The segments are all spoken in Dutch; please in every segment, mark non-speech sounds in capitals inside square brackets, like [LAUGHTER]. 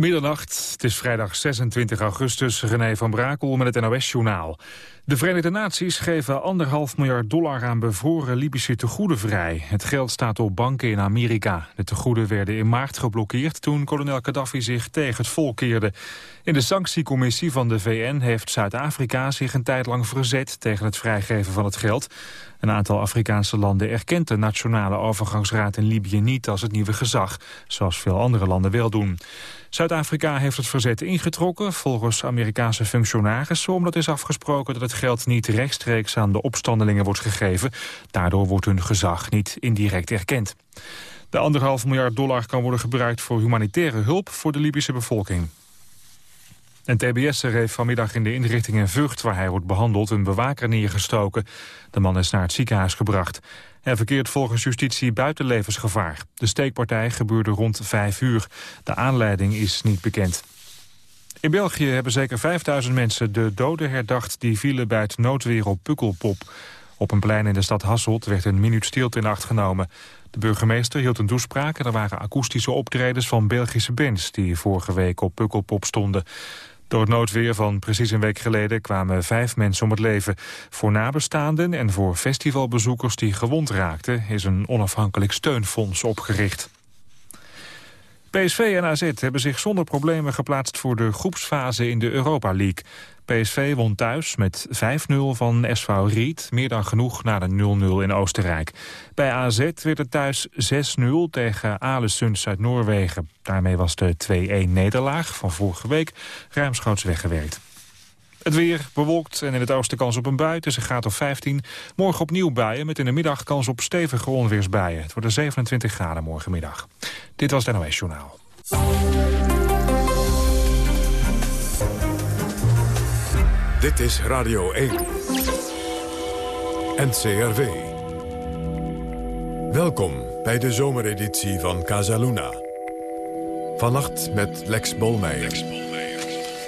Middernacht, het is vrijdag 26 augustus, René van Brakel met het NOS-journaal. De Verenigde Naties geven anderhalf miljard dollar aan bevroren Libische tegoeden vrij. Het geld staat op banken in Amerika. De tegoeden werden in maart geblokkeerd toen kolonel Gaddafi zich tegen het volk keerde. In de sanctiecommissie van de VN heeft Zuid-Afrika zich een tijd lang verzet tegen het vrijgeven van het geld. Een aantal Afrikaanse landen erkent de Nationale Overgangsraad in Libië niet als het nieuwe gezag, zoals veel andere landen wel doen. Zuid-Afrika heeft het verzet ingetrokken, volgens Amerikaanse functionarissen... omdat is afgesproken dat het geld niet rechtstreeks aan de opstandelingen wordt gegeven. Daardoor wordt hun gezag niet indirect erkend. De anderhalf miljard dollar kan worden gebruikt voor humanitaire hulp voor de Libische bevolking. Een TBS'er heeft vanmiddag in de inrichting in Vught... waar hij wordt behandeld, een bewaker neergestoken. De man is naar het ziekenhuis gebracht. Hij verkeert volgens justitie buiten levensgevaar. De steekpartij gebeurde rond vijf uur. De aanleiding is niet bekend. In België hebben zeker 5000 mensen de doden herdacht... die vielen bij het noodweer op Pukkelpop. Op een plein in de stad Hasselt werd een minuut stilte in acht genomen. De burgemeester hield een toespraak en er waren akoestische optredens van Belgische bands... die vorige week op Pukkelpop stonden. Door het noodweer van precies een week geleden kwamen vijf mensen om het leven. Voor nabestaanden en voor festivalbezoekers die gewond raakten... is een onafhankelijk steunfonds opgericht. PSV en AZ hebben zich zonder problemen geplaatst voor de groepsfase in de Europa League. PSV won thuis met 5-0 van SV Riet, meer dan genoeg na de 0-0 in Oostenrijk. Bij AZ werd het thuis 6-0 tegen Alesund uit Noorwegen. Daarmee was de 2-1-nederlaag van vorige week ruimschoots weggewerkt. Het weer bewolkt en in het oosten kans op een bui tussen graad of 15. Morgen opnieuw buien met in de middag kans op stevige onweersbuien. Het wordt 27 graden morgenmiddag. Dit was het NOS Journaal. Dit is Radio 1. NCRV. Welkom bij de zomereditie van Casaluna. Vannacht met Lex Bolmeijer.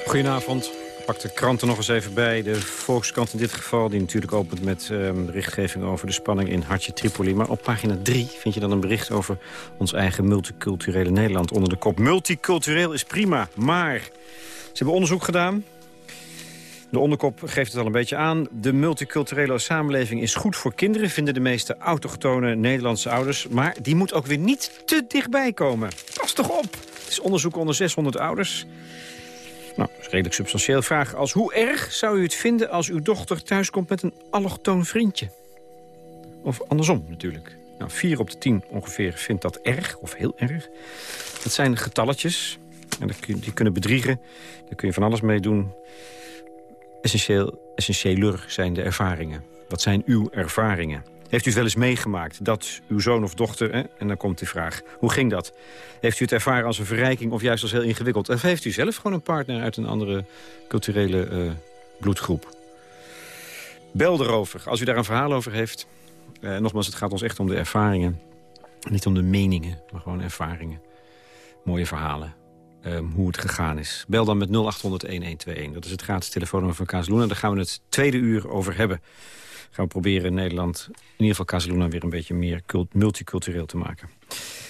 Goedenavond. Pak de kranten nog eens even bij. De Volkskrant in dit geval, die natuurlijk opent met um, berichtgeving over de spanning in Hartje Tripoli. Maar op pagina 3 vind je dan een bericht over ons eigen multiculturele Nederland. Onder de kop multicultureel is prima, maar... Ze hebben onderzoek gedaan de onderkop geeft het al een beetje aan. De multiculturele samenleving is goed voor kinderen... vinden de meeste autochtone Nederlandse ouders. Maar die moet ook weer niet te dichtbij komen. Pas toch op! Het is onderzoek onder 600 ouders. Nou, dat is redelijk substantieel. Vraag als hoe erg zou u het vinden als uw dochter thuiskomt met een allochtoon vriendje? Of andersom natuurlijk. Nou, 4 op de 10 ongeveer vindt dat erg, of heel erg. Dat zijn getalletjes. En die kunnen bedriegen. Daar kun je van alles mee doen. Essentieel, essentieeler zijn de ervaringen. Wat zijn uw ervaringen? Heeft u het wel eens meegemaakt dat uw zoon of dochter... Hè, en dan komt de vraag, hoe ging dat? Heeft u het ervaren als een verrijking of juist als heel ingewikkeld? Of heeft u zelf gewoon een partner uit een andere culturele uh, bloedgroep? Bel erover, als u daar een verhaal over heeft. Uh, nogmaals, het gaat ons echt om de ervaringen. Niet om de meningen, maar gewoon ervaringen. Mooie verhalen. Um, hoe het gegaan is. Bel dan met 0800-1121. Dat is het gratis telefoonnummer van Casaluna. Daar gaan we het tweede uur over hebben. Gaan we proberen in Nederland, in ieder geval Casaluna... weer een beetje meer multicultureel te maken.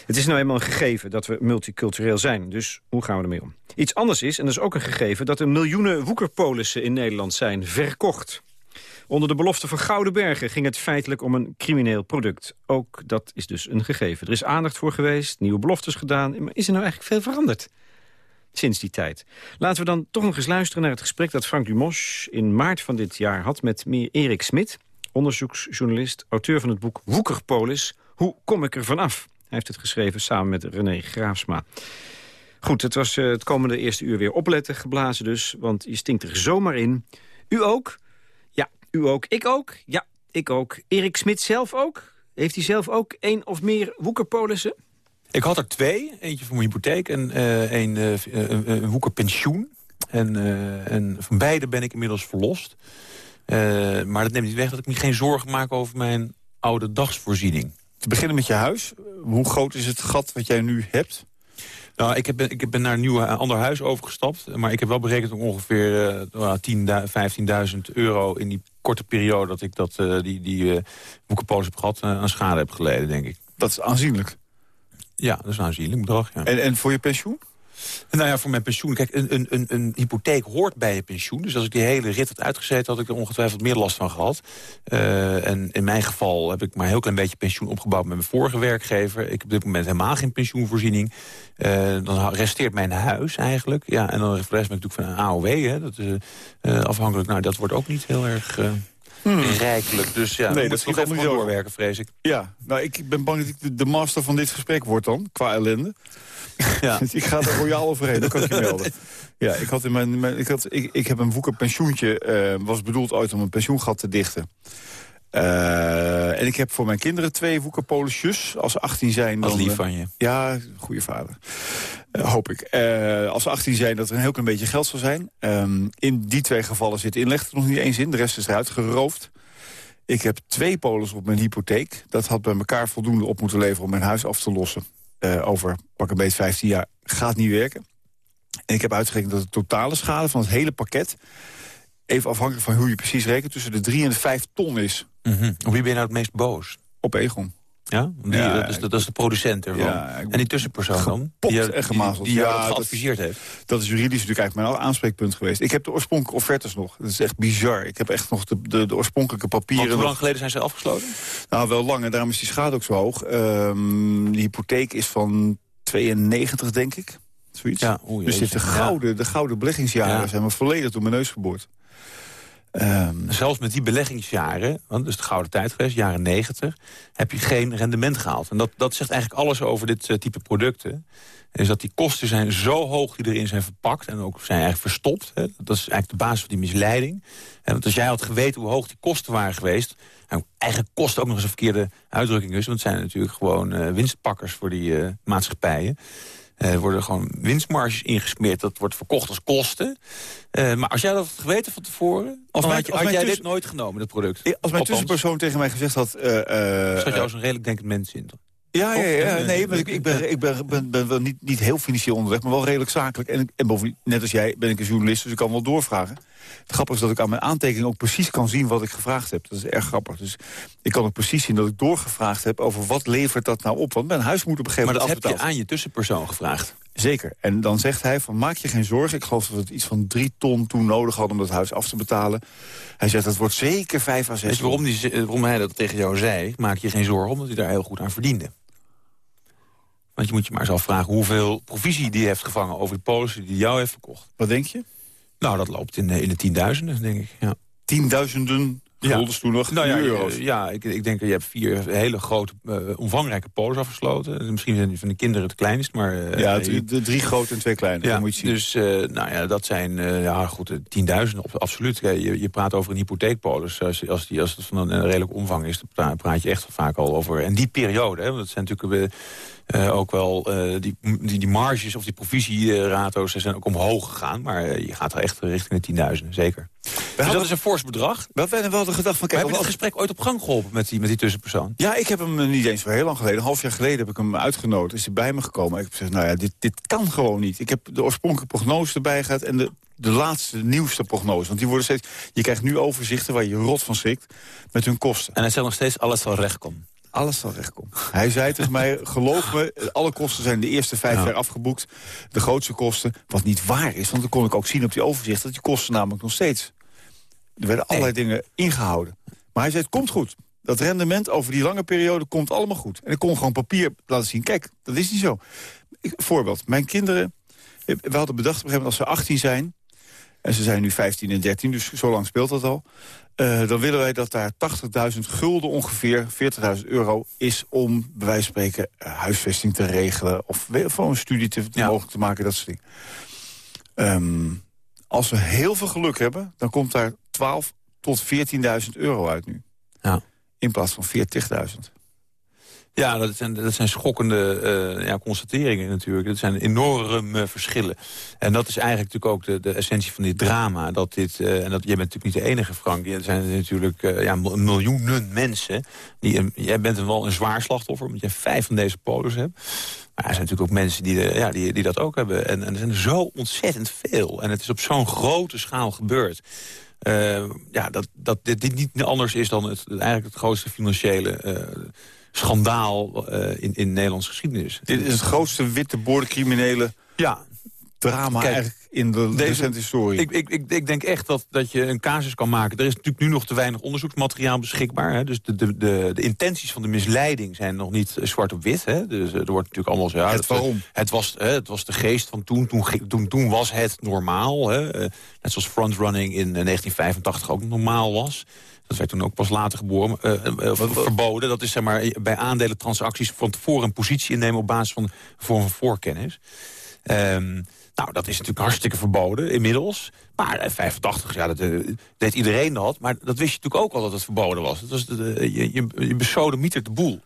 Het is nou eenmaal een gegeven dat we multicultureel zijn. Dus hoe gaan we ermee om? Iets anders is, en dat is ook een gegeven... dat er miljoenen woekerpolissen in Nederland zijn verkocht. Onder de belofte van Gouden Bergen ging het feitelijk om een crimineel product. Ook dat is dus een gegeven. Er is aandacht voor geweest, nieuwe beloftes gedaan. Maar is er nou eigenlijk veel veranderd? Sinds die tijd. Laten we dan toch nog eens luisteren naar het gesprek dat Frank Dumos in maart van dit jaar had met Erik Smit, onderzoeksjournalist, auteur van het boek Woekerpolis. Hoe kom ik er vanaf? Hij heeft het geschreven samen met René Graafsma. Goed, het was uh, het komende eerste uur weer opletten geblazen dus, want je stinkt er zomaar in. U ook? Ja, u ook. Ik ook? Ja, ik ook. Erik Smit zelf ook? Heeft hij zelf ook één of meer woekerpolissen? Ik had er twee. Eentje voor mijn hypotheek en uh, een, uh, een, woekerpensioen. En, en van beide ben ik inmiddels verlost. maar dat neemt niet weg dat ik me geen zorgen maak over mijn oude dagsvoorziening. Te beginnen met je huis. Hoe groot is het gat wat jij nu hebt? Nou, ik, heb, ik ben naar een nieuw ander huis overgestapt. Maar ik heb wel berekend ongeveer uh, 10.000, 15.000 euro... in die korte periode dat ik dat, uh, die, die uh, heb gehad... aan schade heb geleden, denk ik. Dat is aanzienlijk. Ja, dat is een aanzienlijk bedrag, ja. En, en voor je pensioen? Nou ja, voor mijn pensioen. Kijk, een, een, een, een hypotheek hoort bij je pensioen. Dus als ik die hele rit had uitgezeten, had ik er ongetwijfeld meer last van gehad. Uh, en in mijn geval heb ik maar een heel klein beetje pensioen opgebouwd met mijn vorige werkgever. Ik heb op dit moment helemaal geen pensioenvoorziening. Uh, dan resteert mijn huis eigenlijk. Ja, en dan voor de rest ben ik natuurlijk van een AOW. Hè. Dat is uh, afhankelijk. Nou, dat wordt ook niet heel erg... Hmm. rijkelijk. Dus ja, nee, dat moet nog even doorwerken, vrees ik. Ja, nou, ik ben bang dat ik de, master van dit gesprek word dan, qua ellende. [LAUGHS] Ja. [LAUGHS] ik ga er royaal overheen, dat kan ik je melden. [LAUGHS] Ja, ik, had in mijn, ik, had, ik, ik heb een woeker pensioentje, uh, was bedoeld ooit om een pensioengat te dichten. Uh, en ik heb voor mijn kinderen twee woekerpolisjes. Als ze 18 zijn... Dan, lief van je. Ja, goede vader. Uh, hoop ik. Uh, als ze 18 zijn, dat er een heel klein beetje geld zal zijn. Um, in die twee gevallen zit inleg er nog niet eens in. De rest is eruit geroofd. Ik heb twee polis op mijn hypotheek. Dat had bij elkaar voldoende op moeten leveren om mijn huis af te lossen. over pak een beetje 15 jaar gaat niet werken. En ik heb uitgerekend dat de totale schade van het hele pakket... even afhankelijk van hoe je precies rekent... tussen de 3 en de 5 ton is. Mm -hmm. Op wie ben je nou het meest boos? Op Egon. Ja? Die, ja dat, is, dat, is, de producent ervan. Ja, en die tussenpersoon dan? Die, en gemazeld. Die, die ja, geadviseerd heeft. Dat is juridisch natuurlijk eigenlijk mijn aanspreekpunt geweest. Ik heb de oorspronkelijke offertes nog. Dat is echt bizar. Ik heb echt nog de, de, de oorspronkelijke papieren. Want hoe lang geleden zijn ze afgesloten? Nou, wel lang. En daarom is die schade ook zo hoog. Um, de hypotheek is van 92, denk ik. Zoiets. Ja, dus dit de gouden, de gouden beleggingsjaren zijn me volledig door mijn neus geboord. Um, Zelfs met die beleggingsjaren, want dat is de gouden tijd geweest, jaren 90, heb je geen rendement gehaald. En dat, dat zegt eigenlijk alles over dit uh, type producten. Is dat die kosten zijn zo hoog die erin zijn verpakt en ook zijn eigenlijk verstopt. Hè. Dat is eigenlijk de basis van die misleiding. En want als jij had geweten hoe hoog die kosten waren geweest... Nou, eigenlijk kost ook nog eens een verkeerde uitdrukking dus... want het zijn natuurlijk gewoon uh, winstpakkers voor die uh, maatschappijen. Er worden gewoon winstmarges ingesmeerd. Dat wordt verkocht als kosten. Uh, maar als jij dat had geweten van tevoren... Of had, je, had jij dit nooit genomen, dat product? Als mijn tussenpersoon tegen mij gezegd had... Uh, uh, zat jou zo'n redelijk denkend mens in, toch? Ja, ja, ja, nee, maar ik, ik, ben, ik ben, ben, ben wel niet, niet heel financieel onderweg, maar wel redelijk zakelijk. En, en bovendien, net als jij, ben ik een journalist, dus ik kan wel doorvragen. Het grappige is dat ik aan mijn aantekening ook precies kan zien wat ik gevraagd heb. Dat is erg grappig. Dus ik kan ook precies zien dat ik doorgevraagd heb over wat levert dat nou op. Want mijn huis moet op een gegeven moment Maar dat heb je aan je tussenpersoon gevraagd? Zeker. En dan zegt hij van maak je geen zorgen. Ik geloof dat we iets van drie ton toen nodig hadden om dat huis af te betalen. Hij zegt dat wordt zeker vijf à zes waarom, die, waarom hij dat tegen jou zei? Maak je geen zorgen, omdat hij daar heel goed aan verdiende. Want je moet je maar eens afvragen hoeveel provisie die heeft gevangen... over de polissen die jou heeft verkocht. Wat denk je? Nou, dat loopt in, in de tienduizenden, denk ik. Ja. Tienduizenden guldens toen nog? Nou ja, euro's. ja ik, ik denk dat je hebt vier hele grote, uh, omvangrijke polis afgesloten. Misschien zijn die van de kinderen het kleinst, maar... Uh, ja, drie, de drie grote en twee kleine, ja, moet je zien. Dus, uh, nou ja, dat zijn, ja goed, tienduizenden, absoluut. Je, je praat over een hypotheekpolis. Als, als, die, als het van een, redelijk omvang is, dan praat je echt vaak al over... En die periode, hè, dat zijn natuurlijk uh, ook wel uh, die, die, die, marges of die provisierato's zijn ook omhoog gegaan. Maar je gaat er echt richting de 10.000, zeker. Dus dat is een fors bedrag. We hadden wel de gedachte van... Kijk, hebben het gesprek ooit op gang geholpen met die, met die tussenpersoon? Ja, ik heb hem niet eens voor heel lang geleden. Een half jaar geleden heb ik hem uitgenodigd. Is hij bij me gekomen. Ik heb gezegd, nou ja, dit, dit kan gewoon niet. Ik heb de oorspronkelijke prognose erbij gehad... en de, de laatste, nieuwste prognose. Want die worden steeds... Je krijgt nu overzichten waar je rot van schrikt met hun kosten. En hij zegt nog steeds, alles zal recht komen alles zal rechtkomen. Hij zei tegen mij, geloof me, alle kosten zijn de eerste vijf jaar afgeboekt. De grootste kosten, wat niet waar is. Want dan kon ik ook zien op die overzicht... dat die kosten namelijk nog steeds... Er werden allerlei dingen ingehouden. Maar hij zei, het komt goed. Dat rendement over die lange periode komt allemaal goed. En ik kon gewoon papier laten zien. Kijk, dat is niet zo. Ik, voorbeeld, mijn kinderen... We hadden bedacht op een gegeven moment als ze 18 zijn... en ze zijn nu 15 en 13, dus zo lang speelt dat al... Uh, dan willen wij dat daar 80.000 gulden ongeveer, 40.000 euro... is om, bij wijze van spreken, huisvesting te regelen... of gewoon een studie te, ja. mogelijk te maken, dat soort dingen. Um, als we heel veel geluk hebben, dan komt daar 12 tot 14.000 euro uit nu. Ja. In plaats van 40.000. Ja, dat zijn, dat zijn schokkende uh, ja, constateringen natuurlijk. Dat zijn enorme verschillen. En dat is eigenlijk natuurlijk ook de, de essentie van dit drama. Dat dit, uh, en dat, jij bent natuurlijk niet de enige, Frank. Er zijn natuurlijk uh, ja, miljoenen mensen. Die, jij bent wel een zwaar slachtoffer, omdat je vijf van deze polis hebt. Maar er zijn natuurlijk ook mensen die, ja, die, die dat ook hebben. En, en er zijn zo ontzettend veel. En het is op zo'n grote schaal gebeurd. ja, dat, dat dit, niet anders is dan het, eigenlijk het grootste financiële schandaal uh, in, in Nederlands geschiedenis. Dit is het grootste witte boordencriminelen ja, drama Kijk, eigenlijk in de deze- recente historie. Ik, ik, ik, ik denk echt dat, dat je een casus kan maken. Er is natuurlijk nu nog te weinig onderzoeksmateriaal beschikbaar. Hè? Dus de, de, de, de intenties van de misleiding zijn nog niet eh, zwart op wit. Hè? Dus eh, er wordt natuurlijk allemaal zo... Ja, Het waarom? Het was, hè, het was de geest van toen. Toen, toen, toen was het normaal. Hè? Eh, net zoals frontrunning in eh, 1985 ook normaal was. Dat werd toen ook pas later geboren, eh, eh, eh, verboden. Dat is zeg maar, bij aandelentransacties van tevoren een positie innemen... op basis van een vorm van voorkennis. Ehm, nou, dat is natuurlijk hartstikke verboden inmiddels. Maar in 85, ja, dat deed iedereen dat. Maar dat wist je natuurlijk ook al dat het verboden was. Het was de, de- je, je, je besodemietert de boel.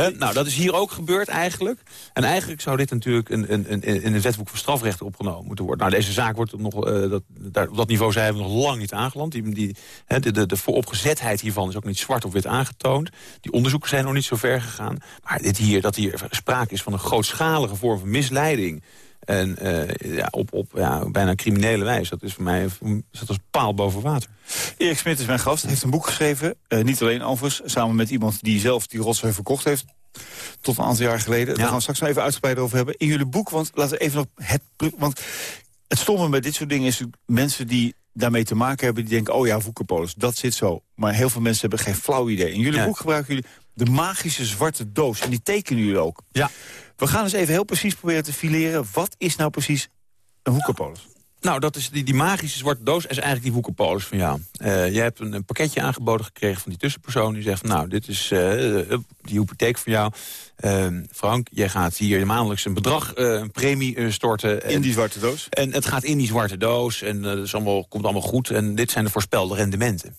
Hè? Nou, dat is hier ook gebeurd eigenlijk. En eigenlijk zou dit natuurlijk een, een, in het wetboek van strafrechten opgenomen moeten worden. Nou, deze zaak wordt nog, eh, dat, op dat niveau zijn we nog lang niet aangeland. Die, die, de, de vooropgezetheid hiervan is ook niet zwart of wit aangetoond. Die onderzoeken zijn nog niet zo ver gegaan. Maar dit hier, dat hier sprake is van een grootschalige vorm van misleiding... En eh, ja, op, op ja, bijna criminele wijze. Dat is voor mij dat als paal boven water. Erik Smit is mijn gast, heeft een boek geschreven. eh, niet alleen overigens, samen met iemand die zelf die rotzooi verkocht heeft. Tot een aantal jaar geleden. Daar gaan we straks nog even uitgebreid over hebben. In jullie boek, want laten we even op het... Want het stomme met dit soort dingen is mensen die daarmee te maken hebben... die denken, oh ja, Woekerpolis, dat zit zo. Maar heel veel mensen hebben geen flauw idee. In jullie Ja. boek gebruiken jullie de magische zwarte doos. En die tekenen jullie ook. Ja. We gaan eens even heel precies proberen te fileren. Wat is nou precies een Woekerpolis? Nou, dat is die, die magische zwarte doos is eigenlijk die woekerpolis van jou. Eh je hebt een, een pakketje aangeboden gekregen van die tussenpersoon. Die zegt, van, nou, dit is eh, eh, die hypotheek van jou. Frank, jij gaat hier maandelijks een bedrag, een premie storten. In die zwarte doos? En het gaat in die zwarte doos en dat is allemaal, komt allemaal goed. En dit zijn de voorspelde rendementen.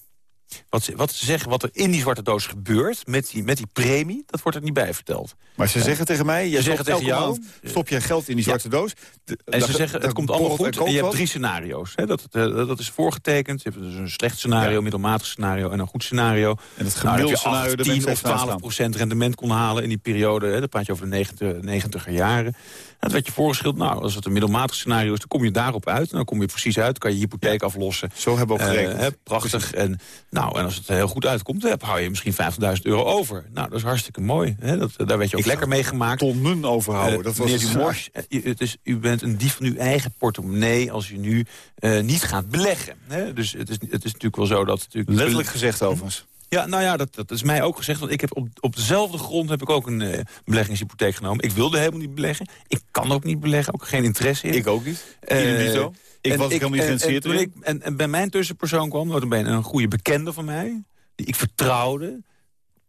Wat ze, wat ze zeggen, wat er in die zwarte doos gebeurt met die, met die premie... dat wordt er niet bij verteld. Maar ze zeggen tegen mij, stopt zeggen tegen jou- maand, stop je geld in die zwarte doos. De- En ze zeggen, het komt allemaal goed. En je hebt drie scenario's. Hè? Dat, eh, dat is voorgetekend. Je hebt dus een slecht scenario, Ja. middelmatig scenario en een goed scenario. En het Nou, gemiddelde dat je scenario, 8, de 10 mensen of heeft naast 12 procent rendement kon halen in die periode. Hè? Dan praat je over de 90, 90er jaren. En dat werd je voorgeschilderd. Nou, als het een middelmatig scenario is, dan kom je daarop uit. En dan kom je precies uit, kan je hypotheek aflossen. Zo hebben we ook Eh, gerekend. hè, prachtig. En, nou, en als het heel goed uitkomt, dan hou je misschien 50.000 euro over. Nou, dat is hartstikke mooi. Hè? Dat, daar werd je ook Ik lekker mee gemaakt. tonnen overhouden. Eh, dat was eh, u- het is, u bent een dief van uw eigen portemonnee als u nu eh, niet gaat beleggen. Hè? Dus het is, het is natuurlijk wel zo dat... Natuurlijk, letterlijk gezegd overigens. Ja, nou ja, dat, dat is mij ook gezegd. Want ik heb op, op dezelfde grond heb ik ook een eh, beleggingshypotheek genomen. Ik wilde helemaal niet beleggen. Ik kan ook niet beleggen, ook geen interesse in. Ik ook niet. Eh, Ieder dito. Ik was helemaal niet geïnteresseerd en, toen erin. ik, en, en bij mijn tussenpersoon kwam, notabene een goede bekende van mij... die ik vertrouwde,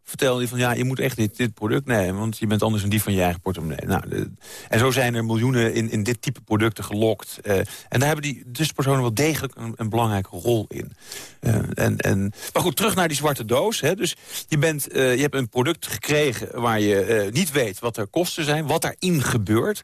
vertelde hij van... ja, je moet echt dit, dit product nemen, want je bent anders een dief van je eigen portemonnee. Nou, en zo zijn er miljoenen in, in dit type producten gelokt. eh, en daar hebben die tussenpersonen wel degelijk een, een belangrijke rol in. Eh, en, en, maar goed, terug naar die zwarte doos. Hè. Dus je, bent, eh, je hebt een product gekregen waar je niet weet wat er kosten zijn... wat daarin gebeurt,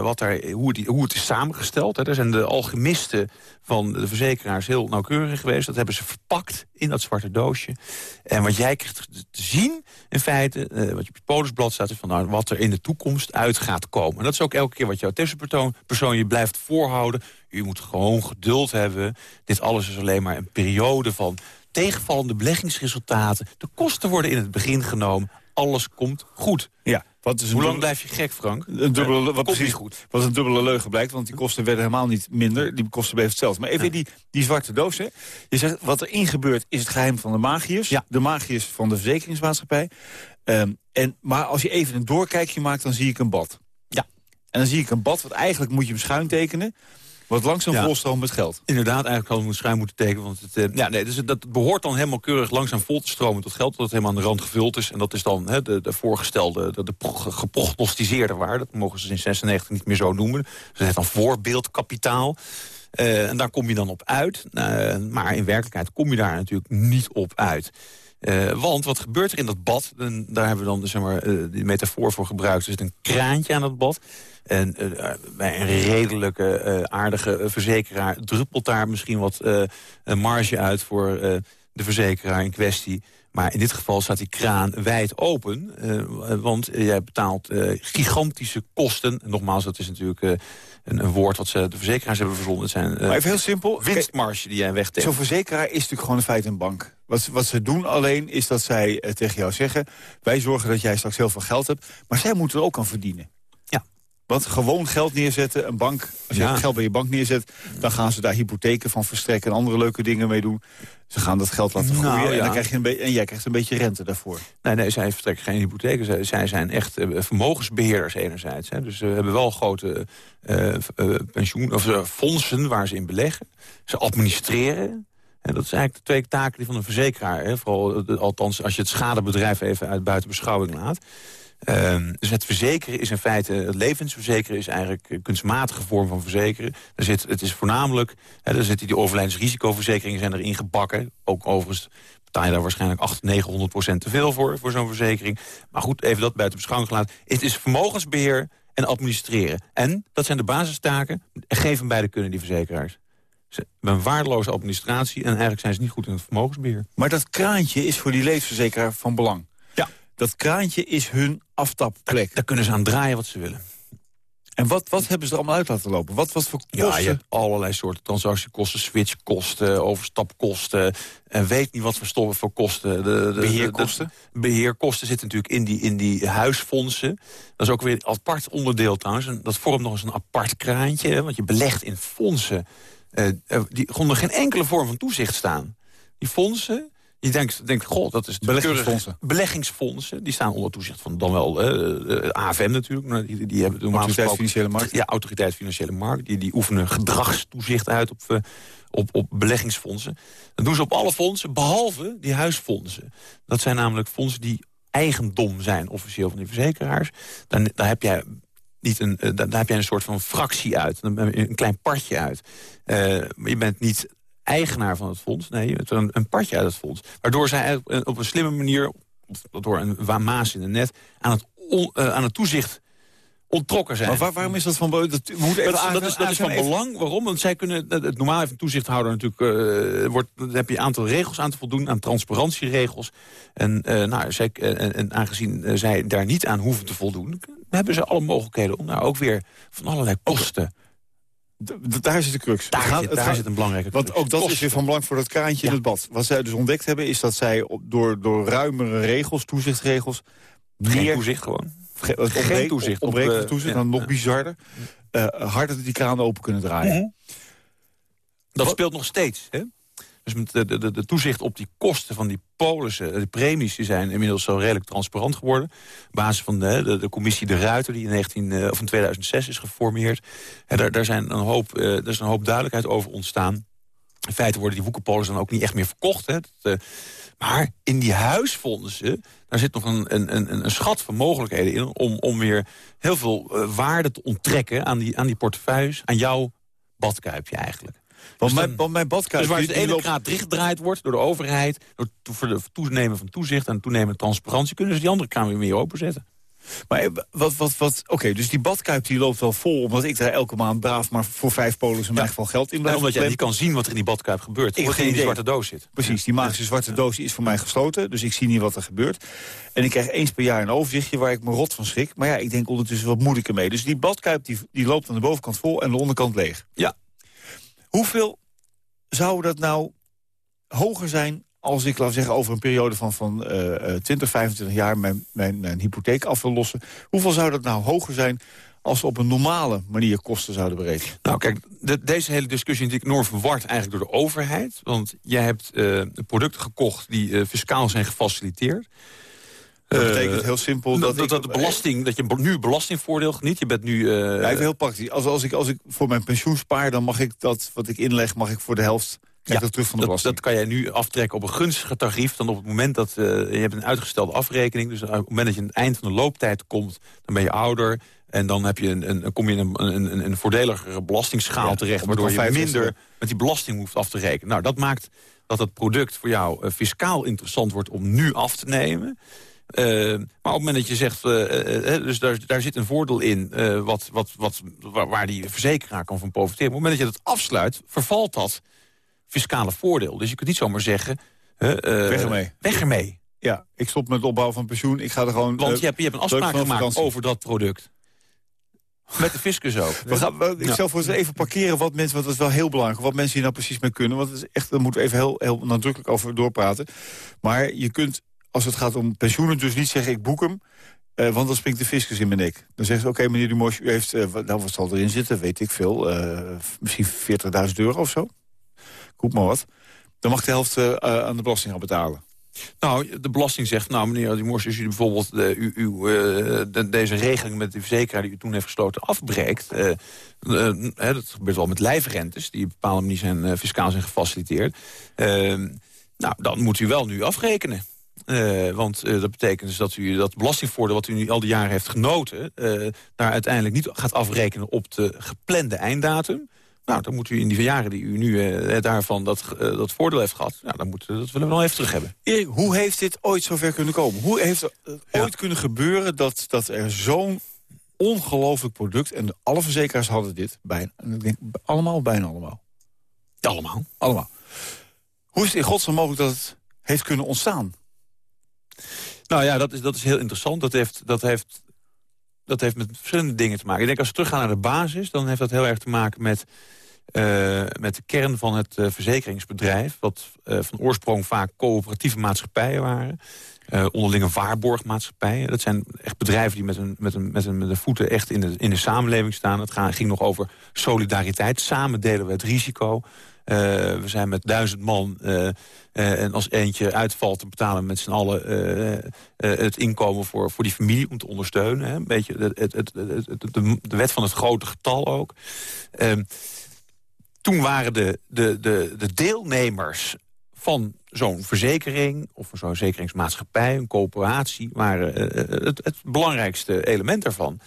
wat daar, hoe, het, hoe het is samengesteld. Hè. Daar zijn de alchemisten van de verzekeraars heel nauwkeurig geweest. Dat hebben ze verpakt in dat zwarte doosje. En wat jij krijgt te zien, in feite, eh, wat je op je polisblad staat... is van nou, wat er in de toekomst uit gaat komen. En dat is ook elke keer wat jouw tussenpersoon persoon je blijft voorhouden. U moet gewoon geduld hebben. Dit alles is alleen maar een periode van tegenvallende beleggingsresultaten. De kosten worden in het begin genomen. Alles komt goed. Ja, wat is Hoe lang dubbele- blijf je gek, Frank? Een dubbele, wat komt precies goed. Wat een dubbele leugen blijkt, want die kosten werden helemaal niet minder. Die kosten bleven hetzelfde. Maar even die, die zwarte doos, hè. Je zegt, wat erin gebeurt is het geheim van de magiërs. Ja. De magiërs van de verzekeringsmaatschappij. Ehm, en, maar als je even een doorkijkje maakt, dan zie ik een bad. Ja. En dan zie ik een bad, wat eigenlijk moet je hem schuin tekenen. Wat langzaam Ja. met geld. Inderdaad, eigenlijk hadden we een schuin moeten tekenen. Want het, eh, ja, nee, dus dat behoort dan helemaal keurig langzaam vol te stromen tot geld. Tot het helemaal aan de rand gevuld is. En dat is dan hè, de, de voorgestelde, de, de geprognosticeerde waarde. Dat mogen ze in 96 niet meer zo noemen. Dus dat heet dan voorbeeldkapitaal. Eh, en daar kom je dan op uit. Eh, maar in werkelijkheid kom je daar natuurlijk niet op uit. Want wat gebeurt er in dat bad? En daar hebben we dan zeg maar, die metafoor voor gebruikt. Er zit een kraantje aan dat bad. En eh, bij een redelijke, eh, aardige eh, verzekeraar... druppelt daar misschien wat een marge uit voor de verzekeraar in kwestie. Maar in dit geval staat die kraan wijd open. want jij betaalt gigantische kosten. En nogmaals, dat is natuurlijk een, een woord wat ze, de verzekeraars hebben verzonnen. Het zijn Maar even heel simpel. winstmarge die jij wegtekent. Zo'n verzekeraar is natuurlijk gewoon in feite een bank. Wat, ze- wat ze doen alleen is dat zij tegen jou zeggen... wij zorgen dat jij straks heel veel geld hebt, maar zij moeten er ook aan verdienen. Want gewoon geld neerzetten, een bank, als je Ja. geld bij je bank neerzet... dan gaan ze daar hypotheken van verstrekken en andere leuke dingen mee doen. Ze gaan dat geld laten Nou, groeien en, dan krijg je een en jij krijgt een beetje rente daarvoor. Nee, nee, zij vertrekken geen hypotheken. Zij, zij zijn echt eh, vermogensbeheerders enerzijds. Hè. Dus ze hebben wel grote eh, eh, pensioen, of, eh, fondsen waar ze in beleggen. Ze administreren. En dat is eigenlijk de twee taken die van een verzekeraar. Hè. Vooral, eh, althans, als je het schadebedrijf even uit buiten beschouwing laat. Ehm, dus het verzekeren is in feite, het levensverzekeren is eigenlijk een kunstmatige vorm van verzekeren. Er zit, het is voornamelijk, hè, er zitten die overlijdensrisicoverzekeringen zijn erin gebakken. Ook overigens betaal je daar waarschijnlijk 800, 900 procent te veel voor, voor zo'n verzekering. Maar goed, even dat buiten beschouwing gelaten. Het is vermogensbeheer en administreren. En, dat zijn de basistaken, geven beide kunnen die verzekeraars. Ze een waardeloze administratie en eigenlijk zijn ze niet goed in het vermogensbeheer. Maar dat kraantje is voor die levensverzekeraar van belang. Ja. Dat kraantje is hun aftapplek. Daar kunnen ze aan draaien wat ze willen. En wat, wat hebben ze er allemaal uit laten lopen? Wat, wat voor kosten? Ja, je hebt allerlei soorten transactiekosten, switchkosten, overstapkosten. En weet niet wat voor stoffen voor kosten. De, de, Beheerkosten? de- beheerkosten zitten natuurlijk in die, in die huisfondsen. Dat is ook weer een apart onderdeel trouwens. En dat vormt nog eens een apart kraantje. hè, Want je belegt in fondsen eh, eh, die onder geen enkele vorm van toezicht staan. Die fondsen... Je denkt, denkt goh, dat is de Beleggingsfondsen. Beleggingsfondsen, die staan onder toezicht van dan wel eh, eh, AFM natuurlijk. maar Die, die hebben normaal Autoriteit Financiële Markt. ja, autoriteit financiële markt. Die, die oefenen gedragstoezicht uit op, eh, op, op beleggingsfondsen. Dat doen ze op alle fondsen, behalve die huisfondsen. Dat zijn namelijk fondsen die eigendom zijn, officieel van die verzekeraars. Dan, daar heb jij niet een, daar, heb jij een soort van fractie uit. Dan heb je een klein partje uit. Je bent niet eigenaar van het fonds. Nee, je bent een, een partje uit het fonds. Waardoor zij op een slimme manier, of door een wa- maas in de net... aan het, on- eh, aan het toezicht ontrokken zijn. Maar waar- waarom is dat van belang? Dat, even is- dat is, dat is aan- van even- belang. Waarom? Want zij kunnen, het het normaal heeft een toezichthouder natuurlijk, eh, wordt, dan heb je een aantal regels aan te voldoen, aan transparantieregels. En, eh, nou, zij, en, en aangezien zij daar niet aan hoeven te voldoen, hebben ze alle mogelijkheden om daar ook weer van allerlei kosten. Daar zit de crux. Daar, gaat- zit, daar gaat- zit een belangrijke Want crux. ook dat is weer van belang voor dat kraantje Ja. in het bad. Wat zij dus ontdekt hebben, is dat zij op, door, door ruimere regels, toezichtregels... Geen meer- toezicht gewoon. ge- Geen toezicht op, ontbreekt eh, van toezicht, ja, dan nog ja. bizarder. eh, harder die kraan open kunnen draaien. Dat Wat- speelt nog steeds. Hè? Dus met de, toezicht op die kosten van die polissen, de premies, die zijn inmiddels zo redelijk transparant geworden. Op basis van de, de, commissie De Ruiter, die in, 19, eh, of in 2006 is geformeerd. En daar, daar, zijn een hoop, eh, er is een hoop duidelijkheid over ontstaan. In feite worden die woekerpolissen dan ook niet echt meer verkocht. Hè? Eh, maar in die huisfondsen, daar zit nog een, een, een, schat van mogelijkheden in... om, om weer heel veel eh, waarde te onttrekken aan die, aan die portefeuilles, aan jouw badkuipje eigenlijk. Want, Dus mijn, want mijn badkuip... Dus waar die- het die ene kraat dichtgedraaid wordt door de overheid... door de toenemen van toezicht en toenemende transparantie... kunnen ze die andere kraan weer meer openzetten. Maar eh, wat, wat, wat, oké, dus die badkuip die loopt wel vol... omdat ik daar elke maand braaf maar voor vijf polen in mijn geval geld in blijf omdat jij niet kan zien wat er in die badkuip gebeurt. Ik heb je in die geen zwarte doos zit. Precies, die magische zwarte doos is voor mij gesloten. Dus ik zie niet wat er gebeurt. En ik krijg eens per jaar een overzichtje waar ik me rot van schrik. Maar ja, ik denk ondertussen, wat moet ik ermee? Dus die badkuip die, die loopt aan de bovenkant vol en de onderkant leeg. Ja. Hoeveel zou dat nou hoger zijn als ik, laat zeggen, over een periode van, van eh, eh, 20, 25 jaar mijn, mijn, hypotheek af wil lossen. Hoeveel zou dat nou hoger zijn als we op een normale manier kosten zouden berekenen? Nou kijk, de- deze hele discussie is natuurlijk enorm verward eigenlijk door de overheid. Want jij hebt eh, producten gekocht die eh, fiscaal zijn gefaciliteerd. Dat Eh, betekent heel simpel dat, dat, de belasting, dat je nu belastingvoordeel geniet. Je bent nu... eh, Ja, even heel praktisch. Als, als, ik, als ik voor mijn pensioen spaar, dan mag ik dat wat ik inleg, mag ik voor de helft Ja, dat terug van de dat, belasting. dat kan jij nu aftrekken op een gunstiger tarief dan op het moment dat eh, je hebt een uitgestelde afrekening. Dus op het moment dat je aan het eind van de looptijd komt, dan ben je ouder. En dan heb je een, een, kom je in een, een, een, voordeligere belastingsschaal Ja, terecht... waardoor je 50 minder met die belasting hoeft af te rekenen. Nou, dat maakt dat het product voor jou fiscaal interessant wordt om nu af te nemen. Eh, maar op het moment dat je zegt, eh, eh, dus daar, daar zit een voordeel in... wat, wat, wat, waar, die verzekeraar kan van profiteren. Op het moment dat je dat afsluit, vervalt dat fiscale voordeel. Dus je kunt niet zomaar zeggen... Weg ermee. Weg ermee. Ja, ik stop met het opbouwen van pensioen. Ik ga er gewoon... Want je hebt, je hebt een afspraak gemaakt vakantie. over dat product. Met de fiscus ook. we gaan, we- ik Ja. zal voor eens even parkeren wat mensen, want dat is wel heel belangrijk, wat mensen hier nou precies mee kunnen. Want het is echt, daar moeten we even heel, heel nadrukkelijk over doorpraten. Maar je kunt, als het gaat om pensioenen, dus niet zeggen ik boek hem. Uh, want dan springt de fiscus in mijn nek. Dan zegt ze, oké, meneer Dumos, u heeft, uh, wat zal erin zitten, weet ik veel. Uh, misschien 40.000 euro of zo. Koep maar wat. Dan mag de helft aan de belasting gaan betalen. Nou, de belasting zegt, nou meneer Dumos, als u bijvoorbeeld de, deze regeling met de verzekeraar die u toen heeft gesloten afbreekt. dat gebeurt wel met lijfrentes, die op een bepaalde manier zijn, fiscaal zijn gefaciliteerd. nou, dan moet u wel nu afrekenen. Uh, want uh, dat betekent dus dat u dat belastingvoordeel... wat u nu al die jaren heeft genoten... Uh, daar uiteindelijk niet gaat afrekenen op de geplande einddatum. Nou, dan moet u in die jaren die u nu daarvan dat, dat voordeel heeft gehad... Nou, dan moeten, dat willen we nog even terug hebben. Erik, hoe heeft dit ooit zover kunnen komen? Hoe heeft het ooit kunnen gebeuren dat, dat er zo'n ongelooflijk product... en alle verzekeraars hadden dit, bijna, allemaal, bijna allemaal. Allemaal. Allemaal. Hoe is het in godsnaam mogelijk dat het heeft kunnen ontstaan? Nou ja, dat is, dat is heel interessant. Dat heeft, dat, heeft, dat heeft met verschillende dingen te maken. Ik denk als we teruggaan naar de basis... dan heeft dat heel erg te maken met, uh, met de kern van het uh, verzekeringsbedrijf... wat uh, van oorsprong vaak coöperatieve maatschappijen waren... onderlinge waarborgmaatschappijen. Dat zijn echt bedrijven die met hun, met een, met een, met voeten echt in de, in de samenleving staan. Het ging nog over solidariteit. Samen delen we het risico. Uh, we zijn met duizend man uh, uh, en als eentje uitvalt te betalen met z'n allen het inkomen voor, voor die familie om te ondersteunen. Hè. Een beetje het, het, het, de, de, wet van het grote getal ook. Ehm, toen waren de, de, de, de deelnemers van zo'n verzekering of zo'n verzekeringsmaatschappij, een coöperatie, waren het, het belangrijkste element daarvan.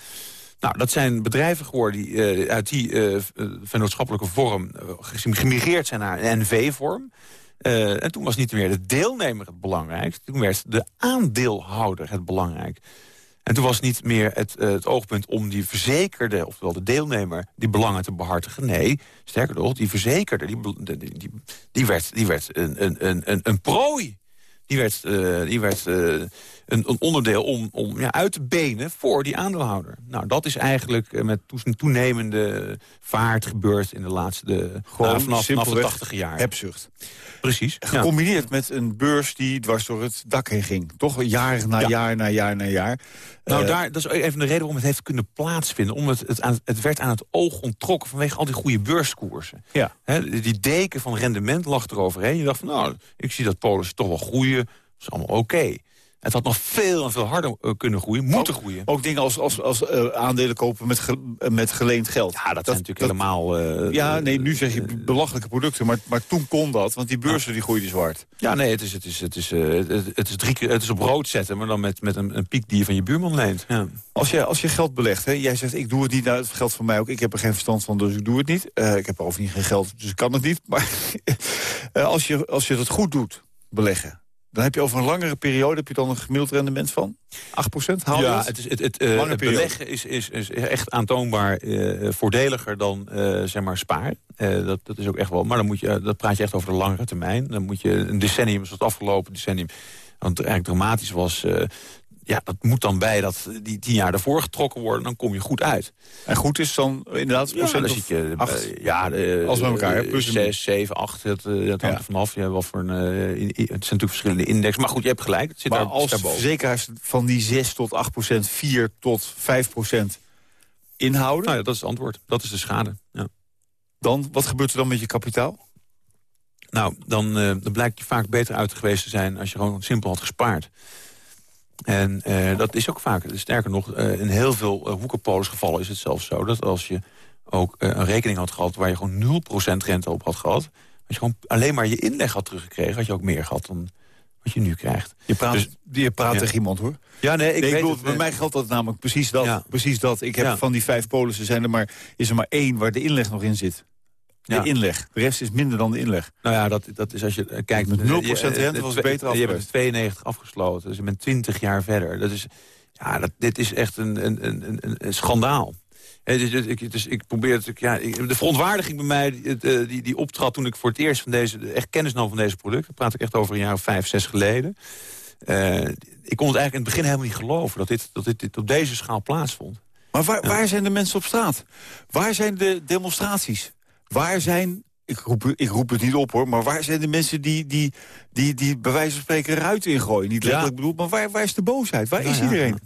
Nou, dat zijn bedrijven geworden die uh, uit die uh, vennootschappelijke vorm gemigreerd zijn naar een NV-vorm. en toen was niet meer de deelnemer het belangrijk. Toen werd de aandeelhouder het belangrijk. En toen was niet meer het, het oogpunt om die verzekerde, oftewel de deelnemer, die belangen te behartigen. Nee, sterker nog, die verzekerde, die, die, die, die werd, die werd een, een, een, een prooi. Die werd, die werd een, een onderdeel om, om ja, uit te benen voor die aandeelhouder. Nou, dat is eigenlijk eh, met toenemende vaart gebeurd in de laatste... De, Gewoon vanaf, vanaf de tachtige jaar. Hebzucht. Precies. Gecombineerd met een beurs die dwars door het dak heen ging. Toch jaar na jaar na jaar na jaar. Nou, uh, daar, dat is even de reden waarom het heeft kunnen plaatsvinden. Omdat het, het, het werd aan het oog ontrokken vanwege al die goede beurskoersen. Ja. die deken van rendement lag eroverheen. Je dacht van, nou, ik zie dat polis toch wel groeien. Dat is allemaal oké. Het had nog veel en veel harder uh, kunnen groeien, moeten groeien. Ook dingen als, als, als uh, aandelen kopen met, ge, met geleend geld. Ja, dat, dat zijn natuurlijk dat, helemaal... Uh, ja, nee, nu zeg je belachelijke producten, maar, maar toen kon dat, want die beurzen die groeiden zwart. Ja, nee, het is, het is, het is, het, het is, drie keer, het is op rood zetten, maar dan met, met een, een piek die je van je buurman leent. Ja. Als, je, als je geld belegt, hè, jij zegt ik doe het niet, nou, het geldt voor mij ook, ik heb er geen verstand van, dus ik doe het niet. ik heb overigens geen geld, dus ik kan het niet. Maar [LAUGHS] als, je, als je dat goed doet, beleggen dan heb je over een langere periode heb je dan een gemiddeld rendement van 8 Haal ja, het, is, het, het, uh, het beleggen is, is, is echt aantoonbaar uh, voordeliger dan uh, zeg maar spaar. dat, dat is ook echt wel. Maar dan moet je, dat praat je echt over de langere termijn. Dan moet je een decennium, zoals het afgelopen decennium... want het eigenlijk dramatisch was ja, dat moet dan bij dat die tien jaar ervoor getrokken worden. Dan kom je goed uit. En goed is dan inderdaad ja, procent dan zit je, acht, uh, ja, uh, als we elkaar. Uh, plus 6, 7, 8, dat, dat hangt er vanaf. Ja, wat voor een, het zijn natuurlijk verschillende index. Maar goed, je hebt gelijk. Het zit maar daar, als verzekeraars van die 6 tot 8 procent, 4 tot 5 procent inhouden... Nou ja, dat is het antwoord. Dat is de schade. Ja. Dan, wat gebeurt er dan met je kapitaal? Nou, dan, dan blijkt je vaak beter uit geweest te zijn... als je gewoon simpel had gespaard. En uh, dat is ook vaak, sterker nog, uh, in heel veel uh, hoekenpolis gevallen is het zelfs zo... dat als je ook een rekening had gehad waar je gewoon 0% rente op had gehad... als je gewoon alleen maar je inleg had teruggekregen... had je ook meer gehad dan wat je nu krijgt. Je praat, dus, je praat ja. tegen iemand, hoor. Ja, nee, ik nee, bedoel, het, Bij mij geldt dat namelijk precies dat. Ja. Precies dat. Ik heb Ja. van die vijf polissen zijn er maar, is er maar één waar de inleg nog in zit. De Ja. inleg. De rest is minder dan de inleg. Nou ja, dat, dat is als je eh, kijkt... Met 0% je- eh, rente was het beter Je hebt afgewerkt. het 92 afgesloten, dus je bent 20 jaar verder. Dat is, ja, dat, dit is echt een, een, een, een, een schandaal. Hè, dus, ik, dus ik probeer het, ja, de verontwaardiging bij mij die, eh, die, die optrad toen ik voor het eerst van deze, echt kennis nam van deze producten. Dat praat ik echt over een jaar of vijf, zes geleden. Eh, ik kon het eigenlijk in het begin helemaal niet geloven dat dit, dat dit, dit op deze schaal plaatsvond. Maar waar, waar zijn de mensen op straat? Waar zijn de demonstraties? Waar zijn... Ik roep, ik roep het niet op hoor, maar waar zijn de mensen die, die, die, die bij wijze van spreken ruiten ingooien? Niet letterlijk bedoeld, maar waar, waar is de boosheid? Waar Nou is ja, iedereen?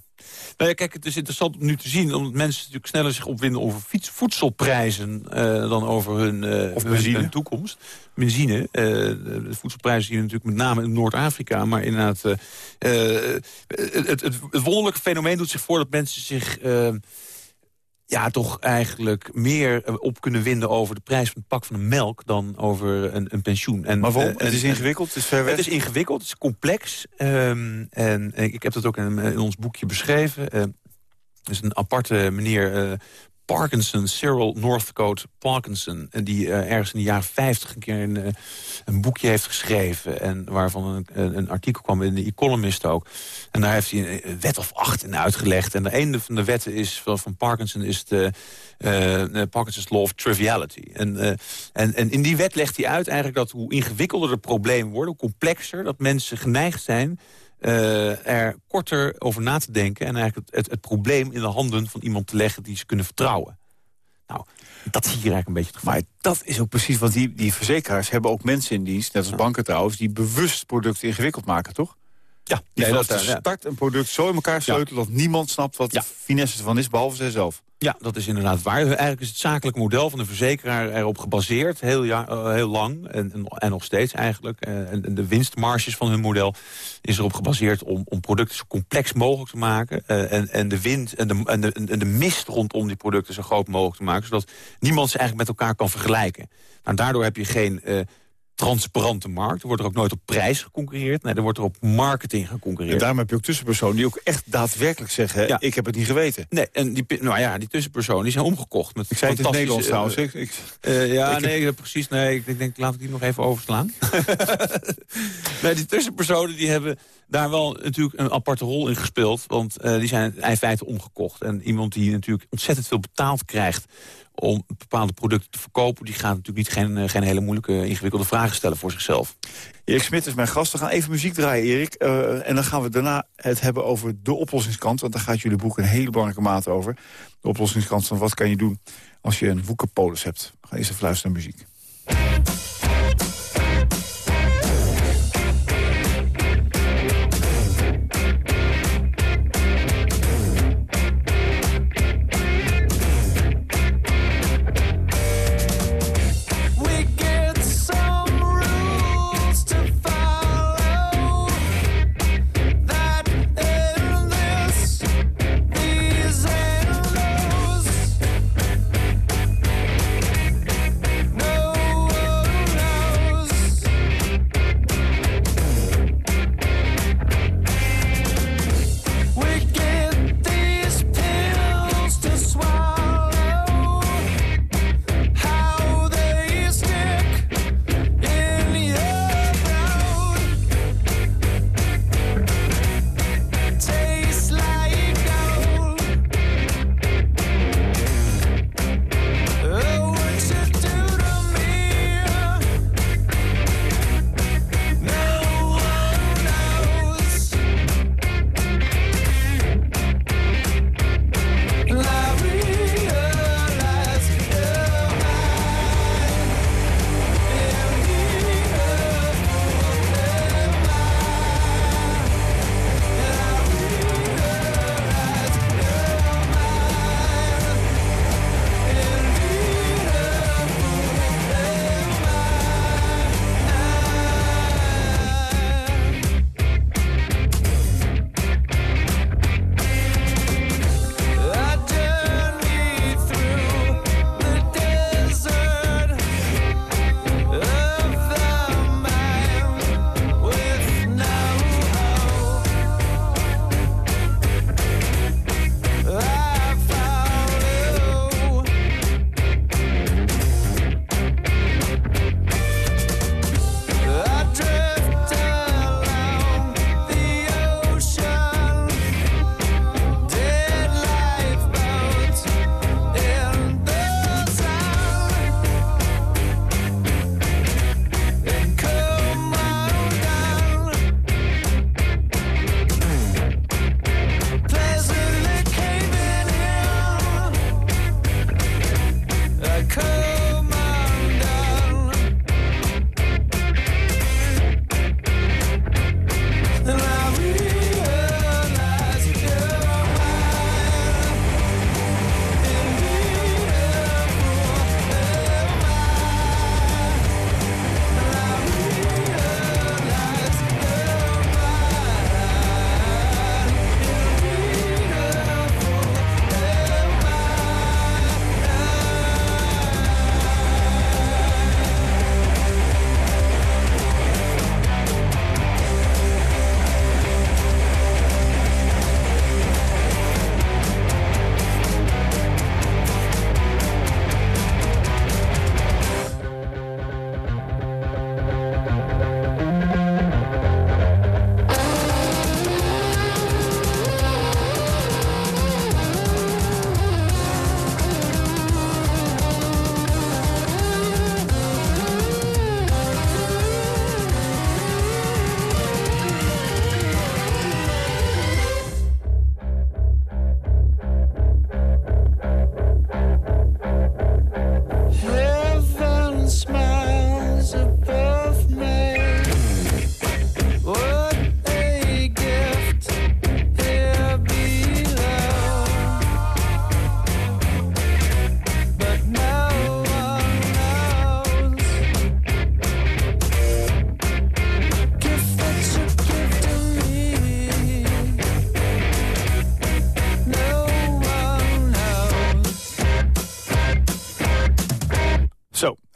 Nou ja, kijk, het is interessant om nu te zien... omdat mensen natuurlijk sneller zich opwinden over fiets, voedselprijzen... Uh, dan over hun, uh, of hun, hun, toekomst. Benzine. Uh, de voedselprijzen zien natuurlijk met name in Noord-Afrika. Maar inderdaad, het, het, het, wonderlijke fenomeen doet zich voor... dat mensen zich ja, toch eigenlijk meer eh, op kunnen winden over de prijs van het pak van een melk dan over een, een pensioen. En, maar waarom? Uh, het is ingewikkeld, het is ver weg. Het is ingewikkeld, het is complex. Um, en ik heb dat ook in, in ons boekje beschreven. Uh, is een aparte meneer, Parkinson, Cyril Northcote Parkinson... die uh, ergens in de jaren 50 een keer een, uh, een, boekje heeft geschreven... en waarvan een, een, artikel kwam in de Economist ook. En daar heeft hij een, wet of acht in uitgelegd. En de van de wetten is, van, Parkinson is de uh, Parkinson's Law of Triviality. En, en, en in die wet legt hij uit eigenlijk dat hoe ingewikkelder de problemen worden... hoe complexer dat mensen geneigd zijn uh, er korter over na te denken... en eigenlijk het, het, het, probleem in de handen van iemand te leggen die ze kunnen vertrouwen. Nou, dat zie je eigenlijk een beetje. Maar dat is ook precies, want die, die verzekeraars hebben ook mensen in dienst... net als banken trouwens, die bewust producten ingewikkeld maken, toch? Ja, die nee, dat, start een product zo in elkaar sleutelen... dat niemand snapt wat de finesse ervan is, behalve zijzelf. Ja, dat is inderdaad waar. Eigenlijk is het zakelijk model van de verzekeraar erop gebaseerd, heel, ja, eh, heel lang en, en, nog steeds eigenlijk. Eh, en, de winstmarges van hun model is erop gebaseerd om, om producten zo complex mogelijk te maken. Eh, en, en de wind en de, en, de, en de mist rondom die producten zo groot mogelijk te maken. Zodat niemand ze eigenlijk met elkaar kan vergelijken. Nou, daardoor heb je geen transparante markt. Er wordt er ook nooit op prijs geconcurreerd. Nee, er wordt er op marketing geconcurreerd. En daarom heb je ook tussenpersonen die ook echt daadwerkelijk zeggen... Ja. ik heb het niet geweten. Nee, en die, nou ja, die tussenpersonen die zijn omgekocht. Met ik zei het in Nederlands trouwens. Ik, ik, uh, ja, ik nee, precies. Nee, ik, denk, laat ik die nog even overslaan. [LAUGHS] nee, die tussenpersonen die hebben daar wel natuurlijk een aparte rol in gespeeld. Want uh, die zijn in feite omgekocht. En iemand die natuurlijk ontzettend veel betaald krijgt om bepaalde producten te verkopen... die gaat natuurlijk niet geen, eh, geen hele moeilijke, ingewikkelde vragen stellen voor zichzelf. Erik Smit is mijn gast. We gaan even muziek draaien, Erik. Uh, en dan gaan we daarna het hebben over de oplossingskant. Want daar gaat jullie boek een hele belangrijke mate over. De oplossingskant van wat kan je doen als je een woekerpolis hebt. Gaan eerst even luisteren naar muziek.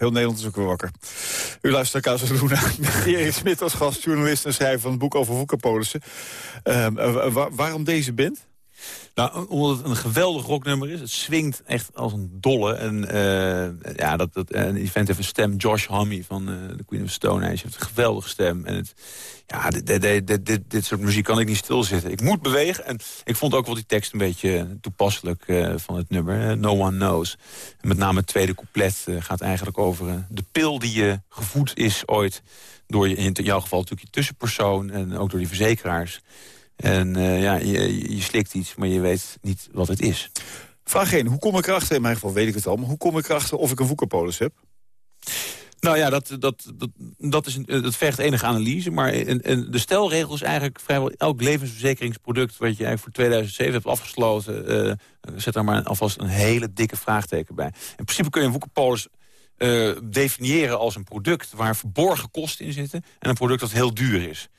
Heel Nederland is ook wakker. U luistert naar Casaluna. [LAUGHS] Erik Smit als gast, journalist en schrijver van het boek over woekerpolissen. Uh, waarom deze band? Nou, omdat het een geweldig rocknummer is. Het swingt echt als een dolle. En uh, ja, dat, dat, en heeft een stem. Josh Homme van uh, The Queen of Stone Age heeft een geweldige stem. En het, ja, dit, dit, dit, dit, soort muziek kan ik niet stilzitten. Ik moet bewegen. En ik vond ook wel die tekst een beetje toepasselijk uh, van het nummer. no One Knows. Met name het tweede couplet gaat eigenlijk over de pil die je gevoed is ooit... door je, in jouw geval natuurlijk je tussenpersoon en ook door die verzekeraars... En uh, ja, je, je slikt iets, maar je weet niet wat het is. Vraag 1. Hoe kom ik erachter? In mijn geval weet ik het al. Maar hoe kom ik erachter of ik een woekerpolis heb? Nou ja, dat, dat, dat, dat, is een, dat vergt enige analyse. Maar en, en de stelregel is eigenlijk vrijwel elk levensverzekeringsproduct... wat je eigenlijk voor 2007 hebt afgesloten... Uh, zet daar maar alvast een hele dikke vraagteken bij. In principe kun je een woekerpolis uh, definiëren als een product... waar verborgen kosten in zitten... en een product dat heel duur is.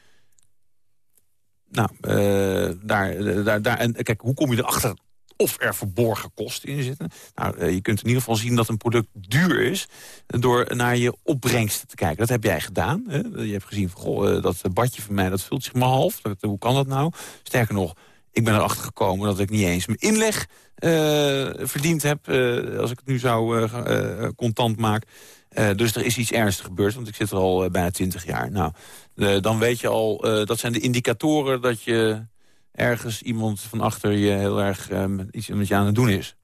Nou, uh, daar, daar, daar, en kijk, hoe kom je erachter of er verborgen kosten in zitten. Nou, uh, je kunt in ieder geval zien dat een product duur is... door naar je opbrengsten te kijken. Dat heb jij gedaan. Hè? Je hebt gezien, van, goh, uh, dat badje van mij dat vult zich maar half. Hoe kan dat nou? Sterker nog, ik ben erachter gekomen dat ik niet eens mijn inleg verdiend heb... als ik het nu zou contant maken. dus er is iets ernstigs gebeurd, want ik zit er al bijna twintig jaar. Nou, uh, dan weet je al, uh, dat zijn de indicatoren dat je ergens iemand van achter je heel erg um, iets met je aan het doen is.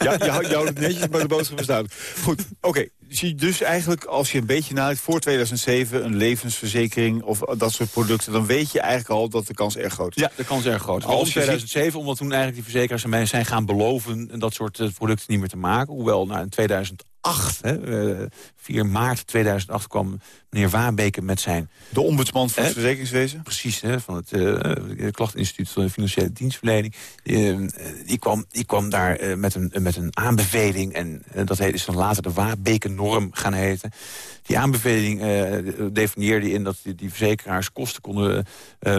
ja, je houdt, je het netjes, maar de boodschap is duidelijk. Goed, oké. Okay. Dus eigenlijk, als je een beetje nadenkt voor 2007... een levensverzekering of dat soort producten... dan weet je eigenlijk al dat de kans erg groot is. Ja, de kans erg groot. Al 2007, omdat toen eigenlijk die verzekeraars mij zijn gaan beloven... dat soort producten niet meer te maken. Hoewel, nou, in 2008 2008, hè, 4 eh, maart 2008 kwam meneer Waabeke met zijn... De ombudsman van het verzekeringswezen? Precies, hè, van het uh, Klachteninstituut van de Financiële Dienstverlening. Uh, die, kwam, die kwam daar met, een, met een aanbeveling. En dat heet, is dan later de Waabeke-norm gaan heten. Die aanbeveling definieerde in dat die, die verzekeraars kosten konden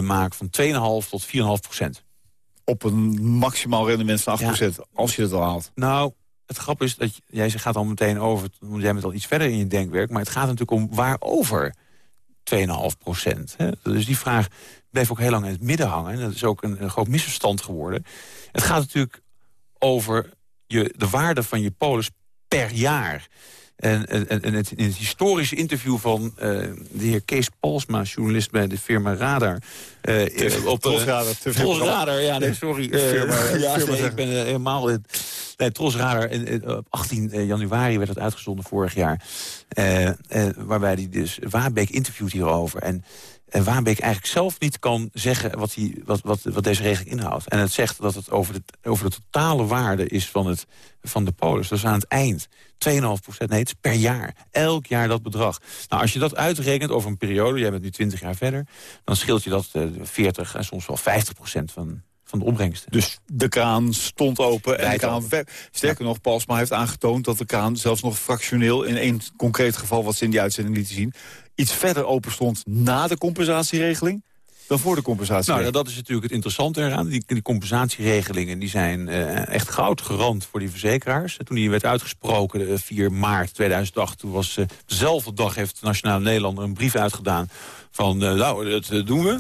maken... van 2,5 tot 4,5 procent. Op een maximaal rendement van 8 procent, als je het al haalt. Nou, het grap is dat jij ze gaat al meteen over, want jij bent al iets verder in je denkwerk, maar het gaat natuurlijk om waarover 2,5 procent. Dus die vraag bleef ook heel lang in het midden hangen. En dat is ook een, een groot misverstand geworden. Het gaat natuurlijk over je, de waarde van je polis per jaar. En, en, en het, in het historische interview van uh, de heer Kees Palsma... journalist bij de firma Radar... Uh, op Trosradar. Trosradar, ja, nee, sorry. Uh, firma, ja, nee, ik ben helemaal... Nee, Trosradar, op 18 januari werd het uitgezonden vorig jaar. waarbij hij dus Wabeek interviewt hierover. En en Waanbeek eigenlijk zelf niet kan zeggen wat, die, wat, wat, wat deze regeling inhoudt. En het zegt dat het over de, over de totale waarde is van, het, van de polis. Dus aan het eind 2,5 procent, nee, het is per jaar. Elk jaar dat bedrag. Nou, als je dat uitrekent over een periode, jij bent nu 20 jaar verder... dan scheelt je dat uh, eh, 40 en soms wel 50 procent van, van de opbrengsten. Dus de kraan stond open. En de kraan Sterker ja. nog, Palsma heeft aangetoond dat de kraan zelfs nog fractioneel... in één concreet geval wat ze in die uitzending lieten zien iets verder open stond na de compensatieregeling dan voor de compensatieregeling. Nou, dat is natuurlijk het interessante eraan. Die, compensatieregelingen die zijn uh, echt goud gerand voor die verzekeraars. Toen die werd uitgesproken, 4 maart 2008... toen was uh, dezelfde dag heeft de Nationale Nederlander een brief uitgedaan... van, uh, nou, dat doen we.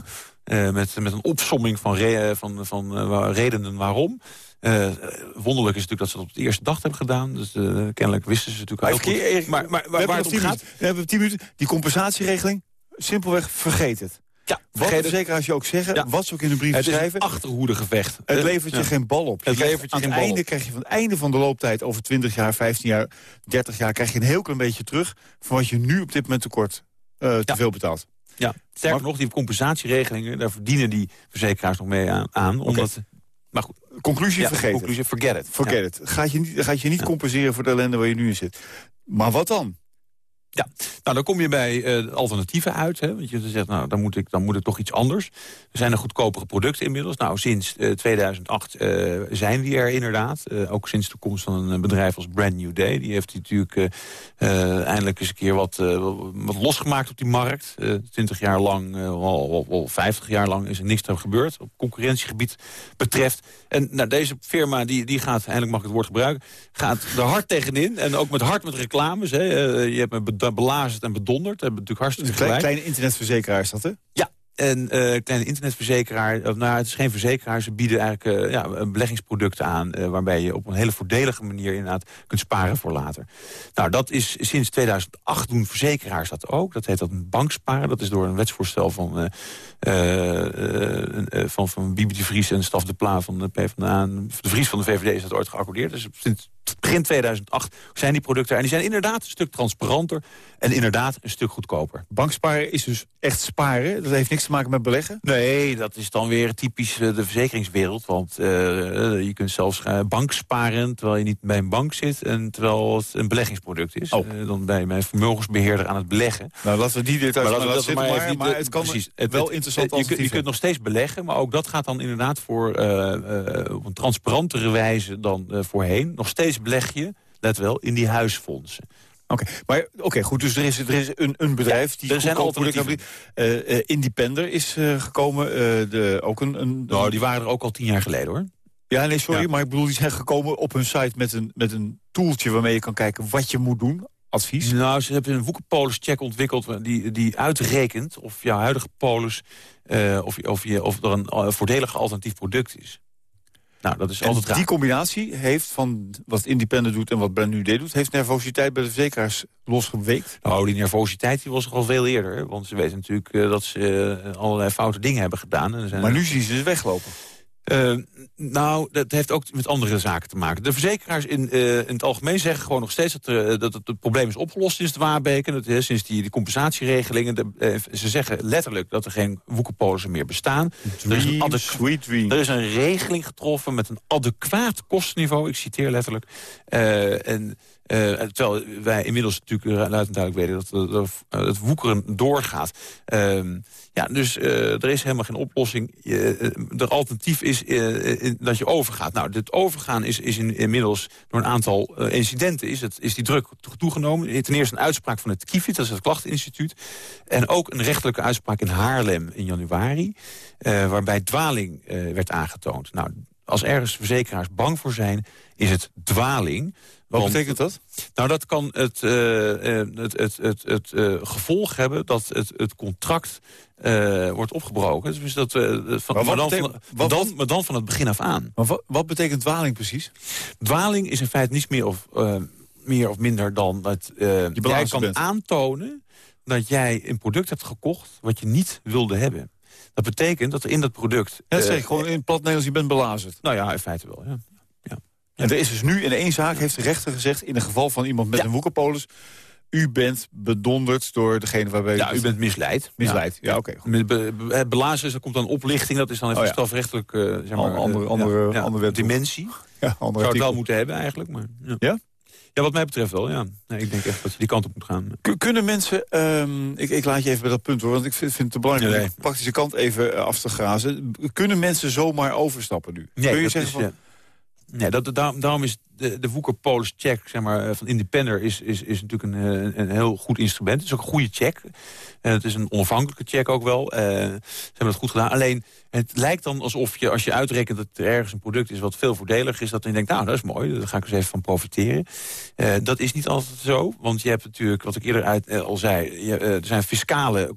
met, met een opsomming van, van, van redenen waarom. Uh, wonderlijk is natuurlijk dat ze dat op de eerste dag hebben gedaan. Dus uh, kennelijk wisten ze natuurlijk heel goed. Maar, maar waar, waar het om gaat... We hebben tien minuten. Die compensatieregeling, simpelweg vergeet het. Ja, wat de verzekeraars je ook zeggen, ja. wat ze ook in de brief schrijven. Het is een achterhoedegevecht. Het levert je geen bal op. het levert je aan geen het einde krijg je van het einde van de looptijd... over 20 jaar, 15 jaar, 30 jaar... krijg je een heel klein beetje terug... van wat je nu op dit moment tekort uh, te veel betaalt. Ja, sterker nog, die compensatieregelingen... daar verdienen die verzekeraars nog mee aan. aan omdat maar goed. Conclusie ja, vergeten. Conclusie, forget it. Forget it. Gaat je, niet, gaat je niet compenseren voor de ellende waar je nu in zit. Maar wat dan? Ja, nou dan kom je bij uh, alternatieven uit. Hè? Want je zegt, nou dan moet, ik, dan moet ik toch iets anders. Er zijn er goedkopere producten inmiddels. Nou, sinds uh, 2008 uh, zijn die er inderdaad. Ook sinds de komst van een bedrijf als Brand New Day. Die heeft natuurlijk eindelijk eens een keer wat, wat losgemaakt op die markt. Twintig jaar lang, al, al, 50 jaar lang is er niks te gebeurd. Op concurrentiegebied betreft. En nou, deze firma, die, die gaat, eindelijk mag ik het woord gebruiken... gaat er hard tegenin. En ook met hard met reclames. Hè. je hebt belazerd en bedonderd. Hebben natuurlijk hartstikke Een klein, kleine internetverzekeraar is dat, hè? Ja, en uh, kleine internetverzekeraar, of, nou het is geen verzekeraar, ze bieden eigenlijk uh, ja, beleggingsproducten aan... Uh, waarbij je op een hele voordelige manier inderdaad kunt sparen voor later. Nou, dat is sinds 2008 doen verzekeraars dat ook. Dat heet dat een banksparen. Dat is door een wetsvoorstel van, van, van Bibi de Vries en Staf de Pla van de PvdA. De Vries van de VVD is dat ooit geaccordeerd. Dus sinds begin 2008 zijn die producten... en die zijn inderdaad een stuk transparanter en inderdaad een stuk goedkoper. Banksparen is dus echt sparen? Dat heeft niks te maken met beleggen? Nee, dat is dan weer typisch eh, de verzekeringswereld. Want uh, je kunt zelfs uh, bank sparen terwijl je niet bij een bank zit... en terwijl het een beleggingsproduct is. Oh. Uh, dan ben je mijn vermogensbeheerder aan het beleggen. Nou, laten we die details maar, maar, zitten, maar, maar, maar, het kan precies, het, wel interessant je, je, kunt nog steeds beleggen, maar ook dat gaat dan inderdaad voor op een transparantere wijze dan voorheen. Nog steeds beleg je, let wel, in die huisfondsen. Oké, maar oké, goed. Dus er is, er is een, een bedrijf die er zijn alternatieven. Uh, uh, Independer is uh, gekomen. de, ook een, een, nou, die waren er ook al tien jaar geleden, hoor. Ja, nee, sorry, maar ik bedoel, die zijn gekomen op hun site met een, met een toeltje waarmee je kan kijken wat je moet doen. Advies? Nou, ze hebben een woekerpolis-check ontwikkeld die, die uitrekent of jouw huidige polis, of, of, je, of er een voordelig alternatief product is. Nou, dat is en altijd die combinatie heeft van wat Independent doet en wat Brand New Day doet... heeft nervositeit bij de verzekeraars losgeweekt? Nou, die nervositeit die was er al veel eerder. Want ze weten natuurlijk uh, dat ze uh, allerlei foute dingen hebben gedaan. En zijn maar nu zien ze ze weglopen. Uh, nou, dat heeft ook met andere zaken te maken. De verzekeraars in, uh, in het algemeen zeggen gewoon nog steeds... dat, er, dat het, probleem is opgelost sinds de Waarbeken. Dat, uh, sinds die, die compensatieregelingen. De, ze zeggen letterlijk dat er geen woekerpolissen meer bestaan. Dream, er, is sweet dream. er is een regeling getroffen met een adequaat kostenniveau. Ik citeer letterlijk. en uh, terwijl wij inmiddels natuurlijk luid en duidelijk weten dat, dat het woekeren doorgaat. Uh, ja, dus uh, er is helemaal geen oplossing. de alternatief is dat je overgaat. Nou, dit overgaan is, is in, inmiddels door een aantal incidenten is, het, is die druk toegenomen. Ten eerste een uitspraak van het KIFIT, dat is het klachteninstituut. En ook een rechtelijke uitspraak in Haarlem in januari. waarbij dwaling werd aangetoond. Nou, als ergens verzekeraars bang voor zijn, is het dwaling. Wat betekent dat? Nou, dat kan het, uh, het, het, het, het uh, gevolg hebben dat het, het contract uh, wordt opgebroken. Dus dat, van, maar, maar, dan van, wat, dan, maar dan van het begin af aan. Maar wat, wat betekent dwaling precies? Dwaling is in feite niets meer of, meer of minder dan dat jij kan bent. aantonen dat jij een product hebt gekocht wat je niet wilde hebben. Dat betekent dat er in dat product... Ja, zeg gewoon in plat Nederlands, je bent belazerd. Nou ja, in feite wel, ja. En er is dus nu in één zaak, heeft de rechter gezegd... in het geval van iemand met een woekerpolis... u bent bedonderd door degene waarbij... Ja, u bent misleid. Misleid, ja, oké. Okay, be, er komt dan oplichting. Dat is dan even oh, ja. strafrechtelijk uh, zeg maar, andere, andere, ja, andere dimensie. [LAUGHS] Ja, andere Zou het wel moeten hebben eigenlijk. Maar, ja? Ja, wat mij betreft wel, ja. Nee, ik denk echt dat je die kant op moet gaan. kunnen mensen, um, ik, ik, laat je even bij dat punt hoor, want ik vind, vind het te belangrijk om de praktische kant even uh, af te grazen. Kunnen mensen zomaar overstappen nu? Nee, Kun je zeggen is, van, Nee, dat, daarom is de, de Woeker Polish check zeg maar, eh, van Independer is, is, is natuurlijk een, eh, een, heel goed instrument. Het is ook een goede check. En het is een onafhankelijke check ook wel. Uh, ze hebben dat goed gedaan. Alleen, het lijkt dan alsof je, als je uitrekent dat er ergens een product is... wat veel voordeliger is, dat je denkt, nou, dat is mooi. Daar ga ik eens even van profiteren. Dat is niet altijd zo. Want je hebt natuurlijk, wat ik eerder uit, al zei... Er zijn fiscale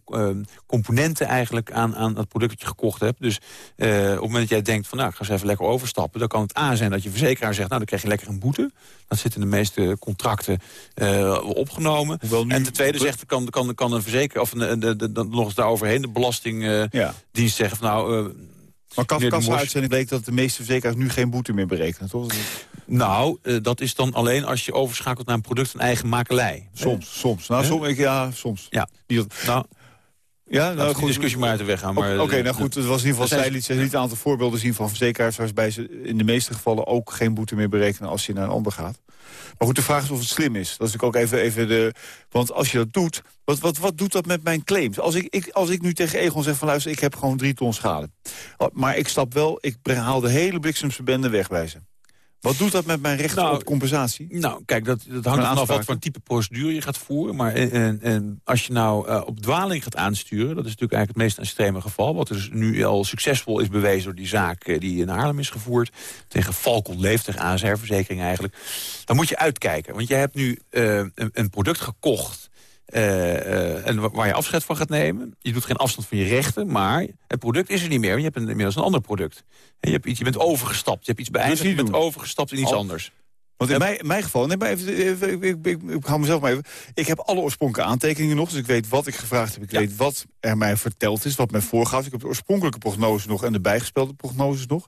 componenten eigenlijk aan, aan het product dat je gekocht hebt. Dus op het moment dat jij denkt van, nou, ik ga eens even lekker overstappen... dan kan het A zijn dat je verzekeraar zegt, nou, dan krijg je lekker een boete. Dat zit in de meeste contracten opgenomen. Nu, en ten tweede zegt, kan, kan, kan een verzekeraar... of een, de, de, de, nog eens daaroverheen de belastingdienst ja. zeggen van nou... Uh, maar Kafka-uitzending bleek dat de meeste verzekeraars nu geen boete meer berekenen, toch? Nou, uh, dat is dan alleen als je overschakelt naar een product van eigen makelij. Soms, soms. Nou, soms, ja, soms. Ja. Die, nou, Ja, nou, goed, discussie maar uit de weg gaan. Oké, okay, nou goed, het was in ieder geval, zij liet, zij liet een aantal voorbeelden zien van verzekeraars... waarbij ze in de meeste gevallen ook geen boete meer berekenen als je naar een ander gaat. Maar goed, de vraag is of het slim is. Dat is natuurlijk ook even, even de... Want als je dat doet, wat, wat, wat doet dat met mijn claims? Als ik, ik, als ik nu tegen Egon zeg van luister, ik heb gewoon drie ton schade. Oh, maar ik stap wel, ik haal de hele bliksemse bende weg bij ze. Wat doet dat met mijn recht nou, op compensatie? Nou, kijk, dat, dat hangt vanaf wat voor een type procedure je gaat voeren. Maar en, en als je nou uh, op dwaling gaat aansturen... dat is natuurlijk eigenlijk het meest extreme geval... wat dus nu al succesvol is bewezen door die zaak uh, die in Haarlem is gevoerd... tegen Falcon Leef, tegen ASR-verzekering eigenlijk... dan moet je uitkijken. Want je hebt nu uh, een, een product gekocht... Uh, en waar je afscheid van gaat nemen. Je doet geen afstand van je rechten, maar het product is er niet meer. Je hebt inmiddels een ander product. En je, hebt iets, je bent overgestapt, je hebt iets beëindigd, je bent overgestapt in iets anders. Want in mijn, mijn geval, nee, maar even, ik, ik, ik, ik, hou mezelf maar even. Ik heb alle oorspronkelijke aantekeningen nog, dus ik weet wat ik gevraagd heb. Ik weet wat er mij verteld is, wat mij voorgaat. Ik heb de oorspronkelijke prognose nog en de bijgespelde prognoses nog.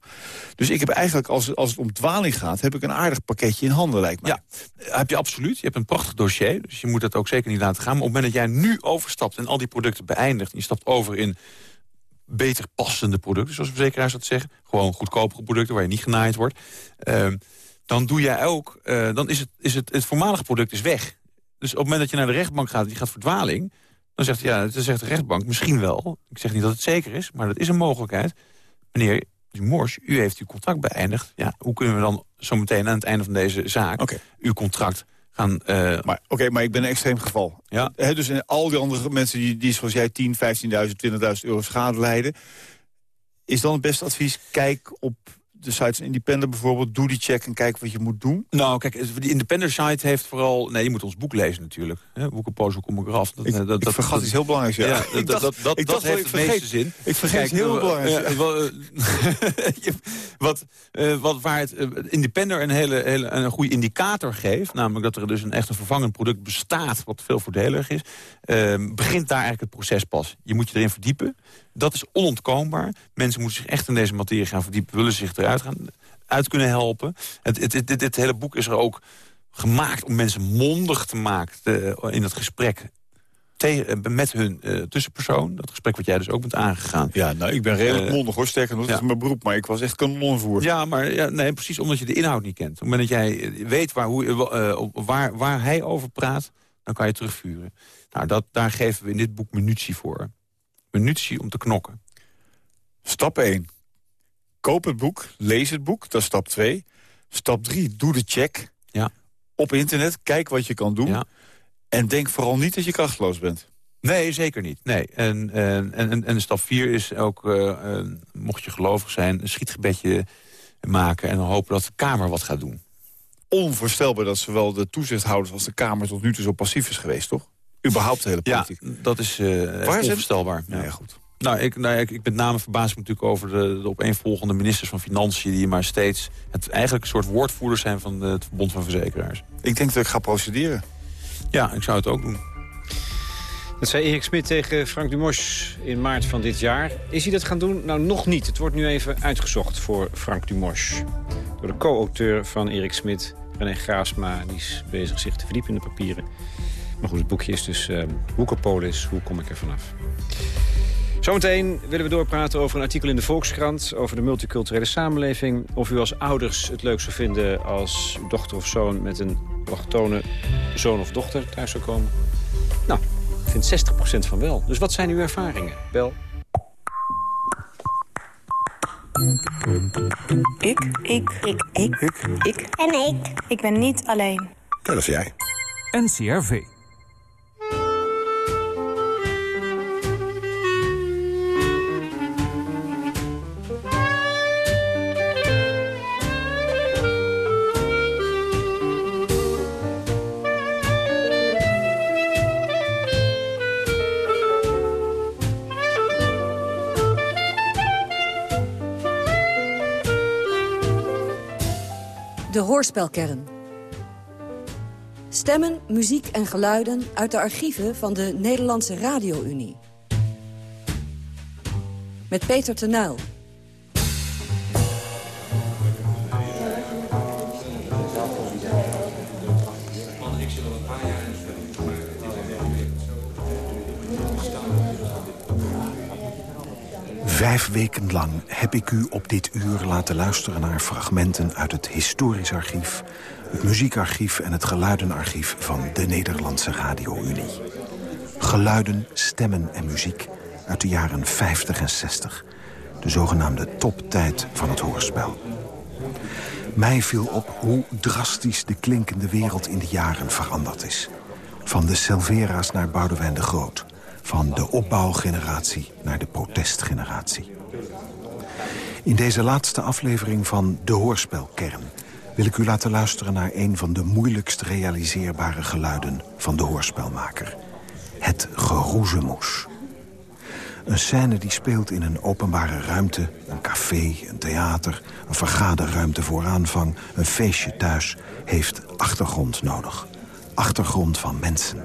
Dus ik heb eigenlijk, als, als het om dwaling gaat, heb ik een aardig pakketje in handen, lijkt mij. Ja, heb je absoluut. Je hebt een prachtig dossier, dus je moet dat ook zeker niet laten gaan. Maar op het moment dat jij nu overstapt en al die producten beëindigt... en je stapt over in beter passende producten, zoals verzekeraars dat zeggen. Gewoon goedkopere producten waar je niet genaaid wordt. Uh, dan doe jij ook, uh, dan is, het, is het, het voormalige product is weg. Dus op het moment dat je naar de rechtbank gaat, die gaat verdwaling... dan zegt, ja, dan zegt de rechtbank misschien wel... ik zeg niet dat het zeker is, maar dat is een mogelijkheid. Meneer Dumors, u heeft uw contract beëindigd. Ja, hoe kunnen we dan zo meteen aan het einde van deze zaak... Okay. uw contract gaan... Uh... Maar, Oké, maar ik ben een extreem geval. Ja. He, dus al die andere mensen die, die zoals jij 10, 15.000, 20.000 euro schade lijden... is dan het beste advies, kijk op de sites Independent bijvoorbeeld, doe die check en kijk wat je moet doen? Nou, kijk, die Independent site heeft vooral... Nee, je moet ons boek lezen natuurlijk. Hoe kom ik eraf? Dat, ik, dat, vergat dat, iets heel belangrijks, ja. ja ik dat, dat, ik heeft het meeste zin. Ik vergeet kijk, heel belangrijk. [LAUGHS] wat, uh, wat, waar het uh, Independent een hele, hele een goede indicator geeft... namelijk dat er dus een echt een vervangend product bestaat... wat veel voordelig is, uh, begint daar eigenlijk het proces pas. Je moet je erin verdiepen dat is onontkoombaar. Mensen moeten zich echt in deze materie gaan verdiepen. Willen zich eruit gaan, uit kunnen helpen. Het, het, dit, hele boek is er ook gemaakt om mensen mondig te maken in het gesprek tegen, eh, met hun uh, tussenpersoon. Dat gesprek wat jij dus ook bent aangegaan. Ja, nou, ik ben redelijk uh, mondig hoor. Sterker nog, dat is mijn beroep. Maar ik was echt kanonvoer. Ja, maar ja, nee, precies omdat je de inhoud niet kent. Op het moment dat jij weet waar, hoe, uh, waar, waar hij over praat... dan kan je terugvuren. Nou, dat, daar geven we in dit boek munitie voor munitie om te knokken. Stap 1. Koop het boek, lees het boek, dat is stap 2. Stap 3, doe de check. Ja. Op internet, kijk wat je kan doen. Ja. En denk vooral niet dat je krachtloos bent. Nee, zeker niet. Nee. En, en, en, en stap 4 is ook, uh, mocht je gelovig zijn... een schietgebedje maken en hopen dat de Kamer wat gaat doen. Onvoorstelbaar dat zowel de toezichthouders als de Kamer tot nu toe zo passief is geweest, toch? Überhaupt de hele politiek. Ja, dat is uh, onvoorstelbaar. Ja. ja, goed. Nou, ik, nou, ik, ik met name verbaas me natuurlijk over de, de opeenvolgende ministers van Financiën... die maar steeds het eigenlijk een soort woordvoerders zijn van het Verbond van Verzekeraars. Ik denk dat ik ga procederen. Ja, ik zou het ook doen. Dat zei Erik Smit tegen Frank Dumos in maart van dit jaar. Is hij dat gaan doen? Nou, nog niet. Het wordt nu even uitgezocht voor Frank Dumos. Door de co-auteur van Erik Smit, René Graasma. Die is bezig zich te verdiepen in de papieren. Maar goed, het boekje is dus uh, Woekerpolis, hoe kom ik er vanaf? Zometeen willen we doorpraten over een artikel in de Volkskrant... over de multiculturele samenleving. Of u als ouders het leuk zou vinden als uw dochter of zoon... met een allochtone zoon of dochter thuis zou komen. Nou, ik vind 60% van wel. Dus wat zijn uw ervaringen? Bel. Ik. Ik. Ik. Ik. Ik. Ik. En ik. Ik ben niet alleen. Dat is jij. NCRV. Hoorspelkern. Stemmen, muziek en geluiden uit de archieven van de Nederlandse Radio-Unie. Met Peter Tenuil. Vijf weken lang heb ik u op dit uur laten luisteren naar fragmenten uit het historisch archief, het muziekarchief en het geluidenarchief van de Nederlandse Radio-Unie. Geluiden, stemmen en muziek uit de jaren 50 en 60. De zogenaamde toptijd van het hoorspel. Mij viel op hoe drastisch de klinkende wereld in de jaren veranderd is. Van de Silvera's naar Boudewijn de Groot. Van de opbouwgeneratie naar de protestgeneratie. In deze laatste aflevering van De Hoorspelkern... wil ik u laten luisteren naar een van de moeilijkst realiseerbare geluiden van de hoorspelmaker. Het geroezemoes. Een scène die speelt in een openbare ruimte, een café, een theater... een vergaderruimte voor aanvang, een feestje thuis... heeft achtergrond nodig. Achtergrond van mensen.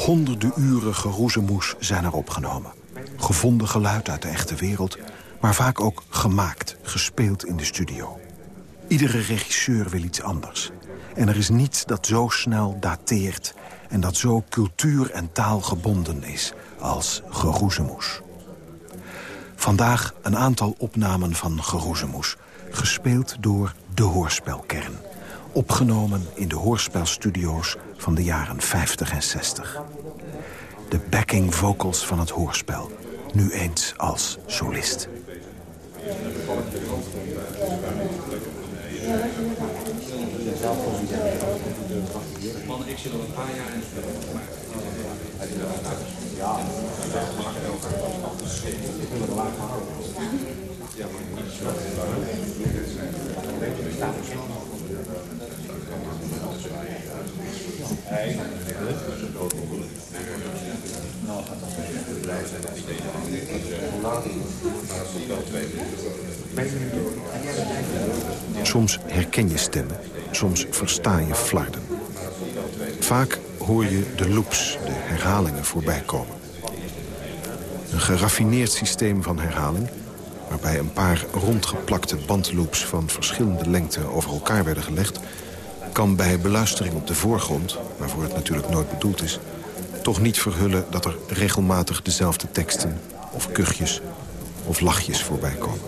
Honderden uren geroezemoes zijn er opgenomen. Gevonden geluid uit de echte wereld, maar vaak ook gemaakt, gespeeld in de studio. Iedere regisseur wil iets anders. En er is niets dat zo snel dateert en dat zo cultuur- en taalgebonden is als Geroezemoes. Vandaag een aantal opnamen van Geroezemoes, gespeeld door de Hoorspelkern. Opgenomen in de hoorspelstudio's van de jaren 50 en 60. De backing vocals van het hoorspel, nu eens als solist. Man, ik zit al een paar jaar in ja, Soms herken je stemmen, soms versta je flarden. Vaak hoor je de loops, de herhalingen, voorbij komen. Een geraffineerd systeem van herhaling... waarbij een paar rondgeplakte bandloops van verschillende lengten over elkaar werden gelegd... kan bij beluistering op de voorgrond, waarvoor het natuurlijk nooit bedoeld is... toch niet verhullen dat er regelmatig dezelfde teksten of kuchjes of lachjes voorbij komen.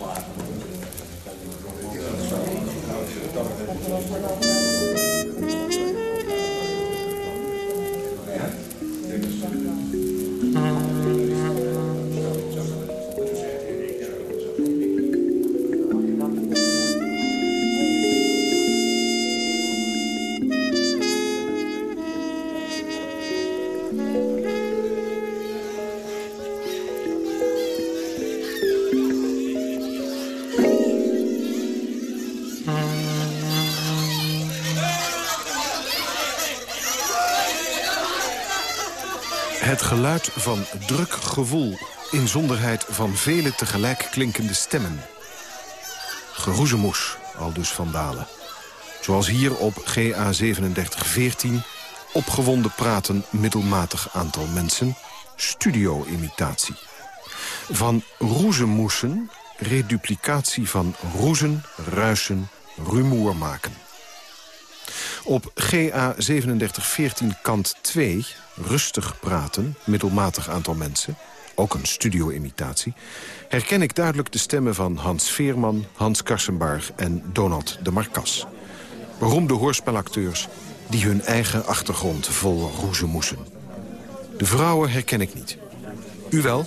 Het geluid van druk gevoel, inzonderheid van vele tegelijk klinkende stemmen. Geroezemoes, al dus Van Dalen. Zoals hier op GA 3714, opgewonden praten middelmatig aantal mensen, studio-imitatie. Van roezemoesen, reduplicatie van roezen, ruisen, rumoer maken. Op GA 3714 kant 2, rustig praten, middelmatig aantal mensen... ook een studio-imitatie... herken ik duidelijk de stemmen van Hans Veerman, Hans Karsenbarg en Donald de Marcas. Beroemde hoorspelacteurs die hun eigen achtergrond vol roezemoesen. De vrouwen herken ik niet. U wel?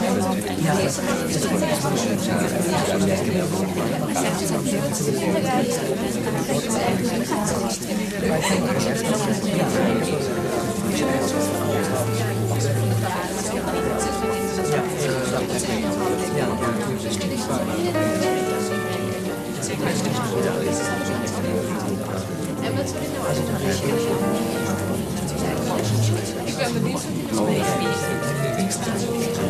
En wat zou dit nou als je dat Ik ben benieuwd wat dit is. Oh.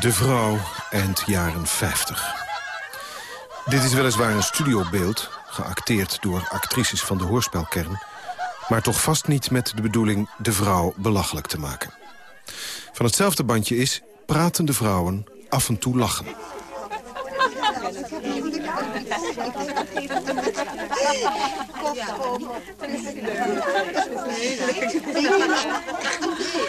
De vrouw eind jaren 50. Dit is weliswaar een studiobeeld, geacteerd door actrices van de hoorspelkern... maar toch vast niet met de bedoeling de vrouw belachelijk te maken. Van hetzelfde bandje is Pratende vrouwen af en toe lachen.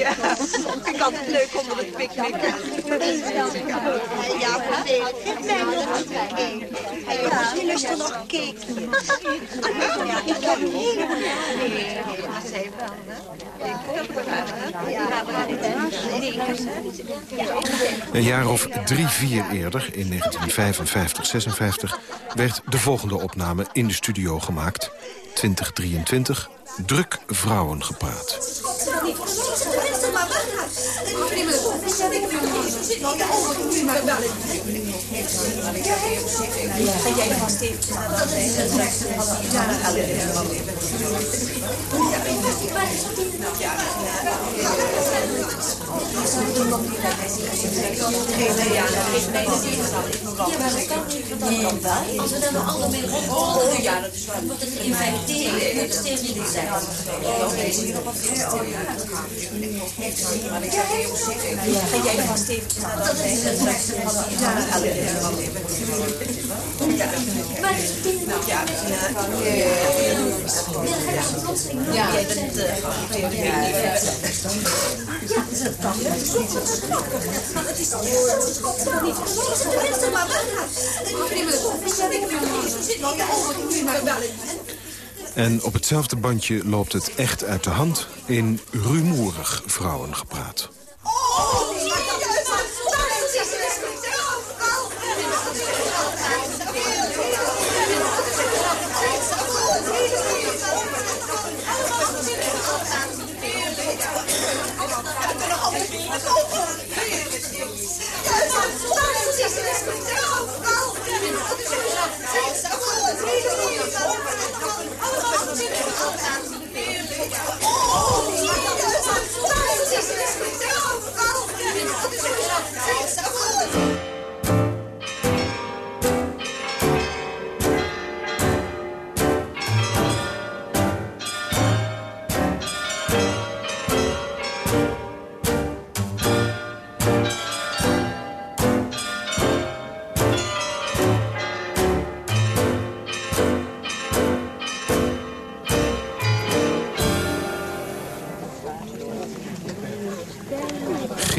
Ja, ik had het leuk onder het picknick. Ja. Geef mij nog een cake. Hey, jongens, die lusten nog cake. Ja, ik heb een hele Een jaar of drie, vier eerder, in 1955, 56... werd de volgende opname in de studio gemaakt. 2023, Druk Vrouwen gepraat. Regarde, Als we dan nog allemaal mee rondlopen, ja, dat is waar. Wordt het geïnfecteerd. Ga jij vast even Dat Ja, dat is En op hetzelfde bandje loopt het echt uit de hand in rumoerig vrouwengepraat. GA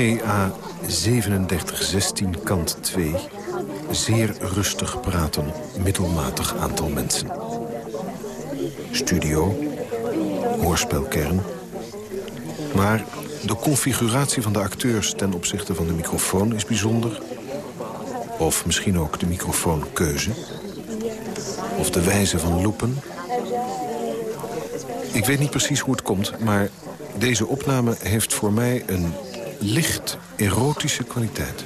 G 3716 kant 2. Zeer rustig praten, middelmatig aantal mensen. Studio, hoorspelkern. Maar de configuratie van de acteurs ten opzichte van de microfoon is bijzonder. Of misschien ook de microfoonkeuze. Of de wijze van loepen. Ik weet niet precies hoe het komt, maar deze opname heeft voor mij een licht erotische kwaliteit.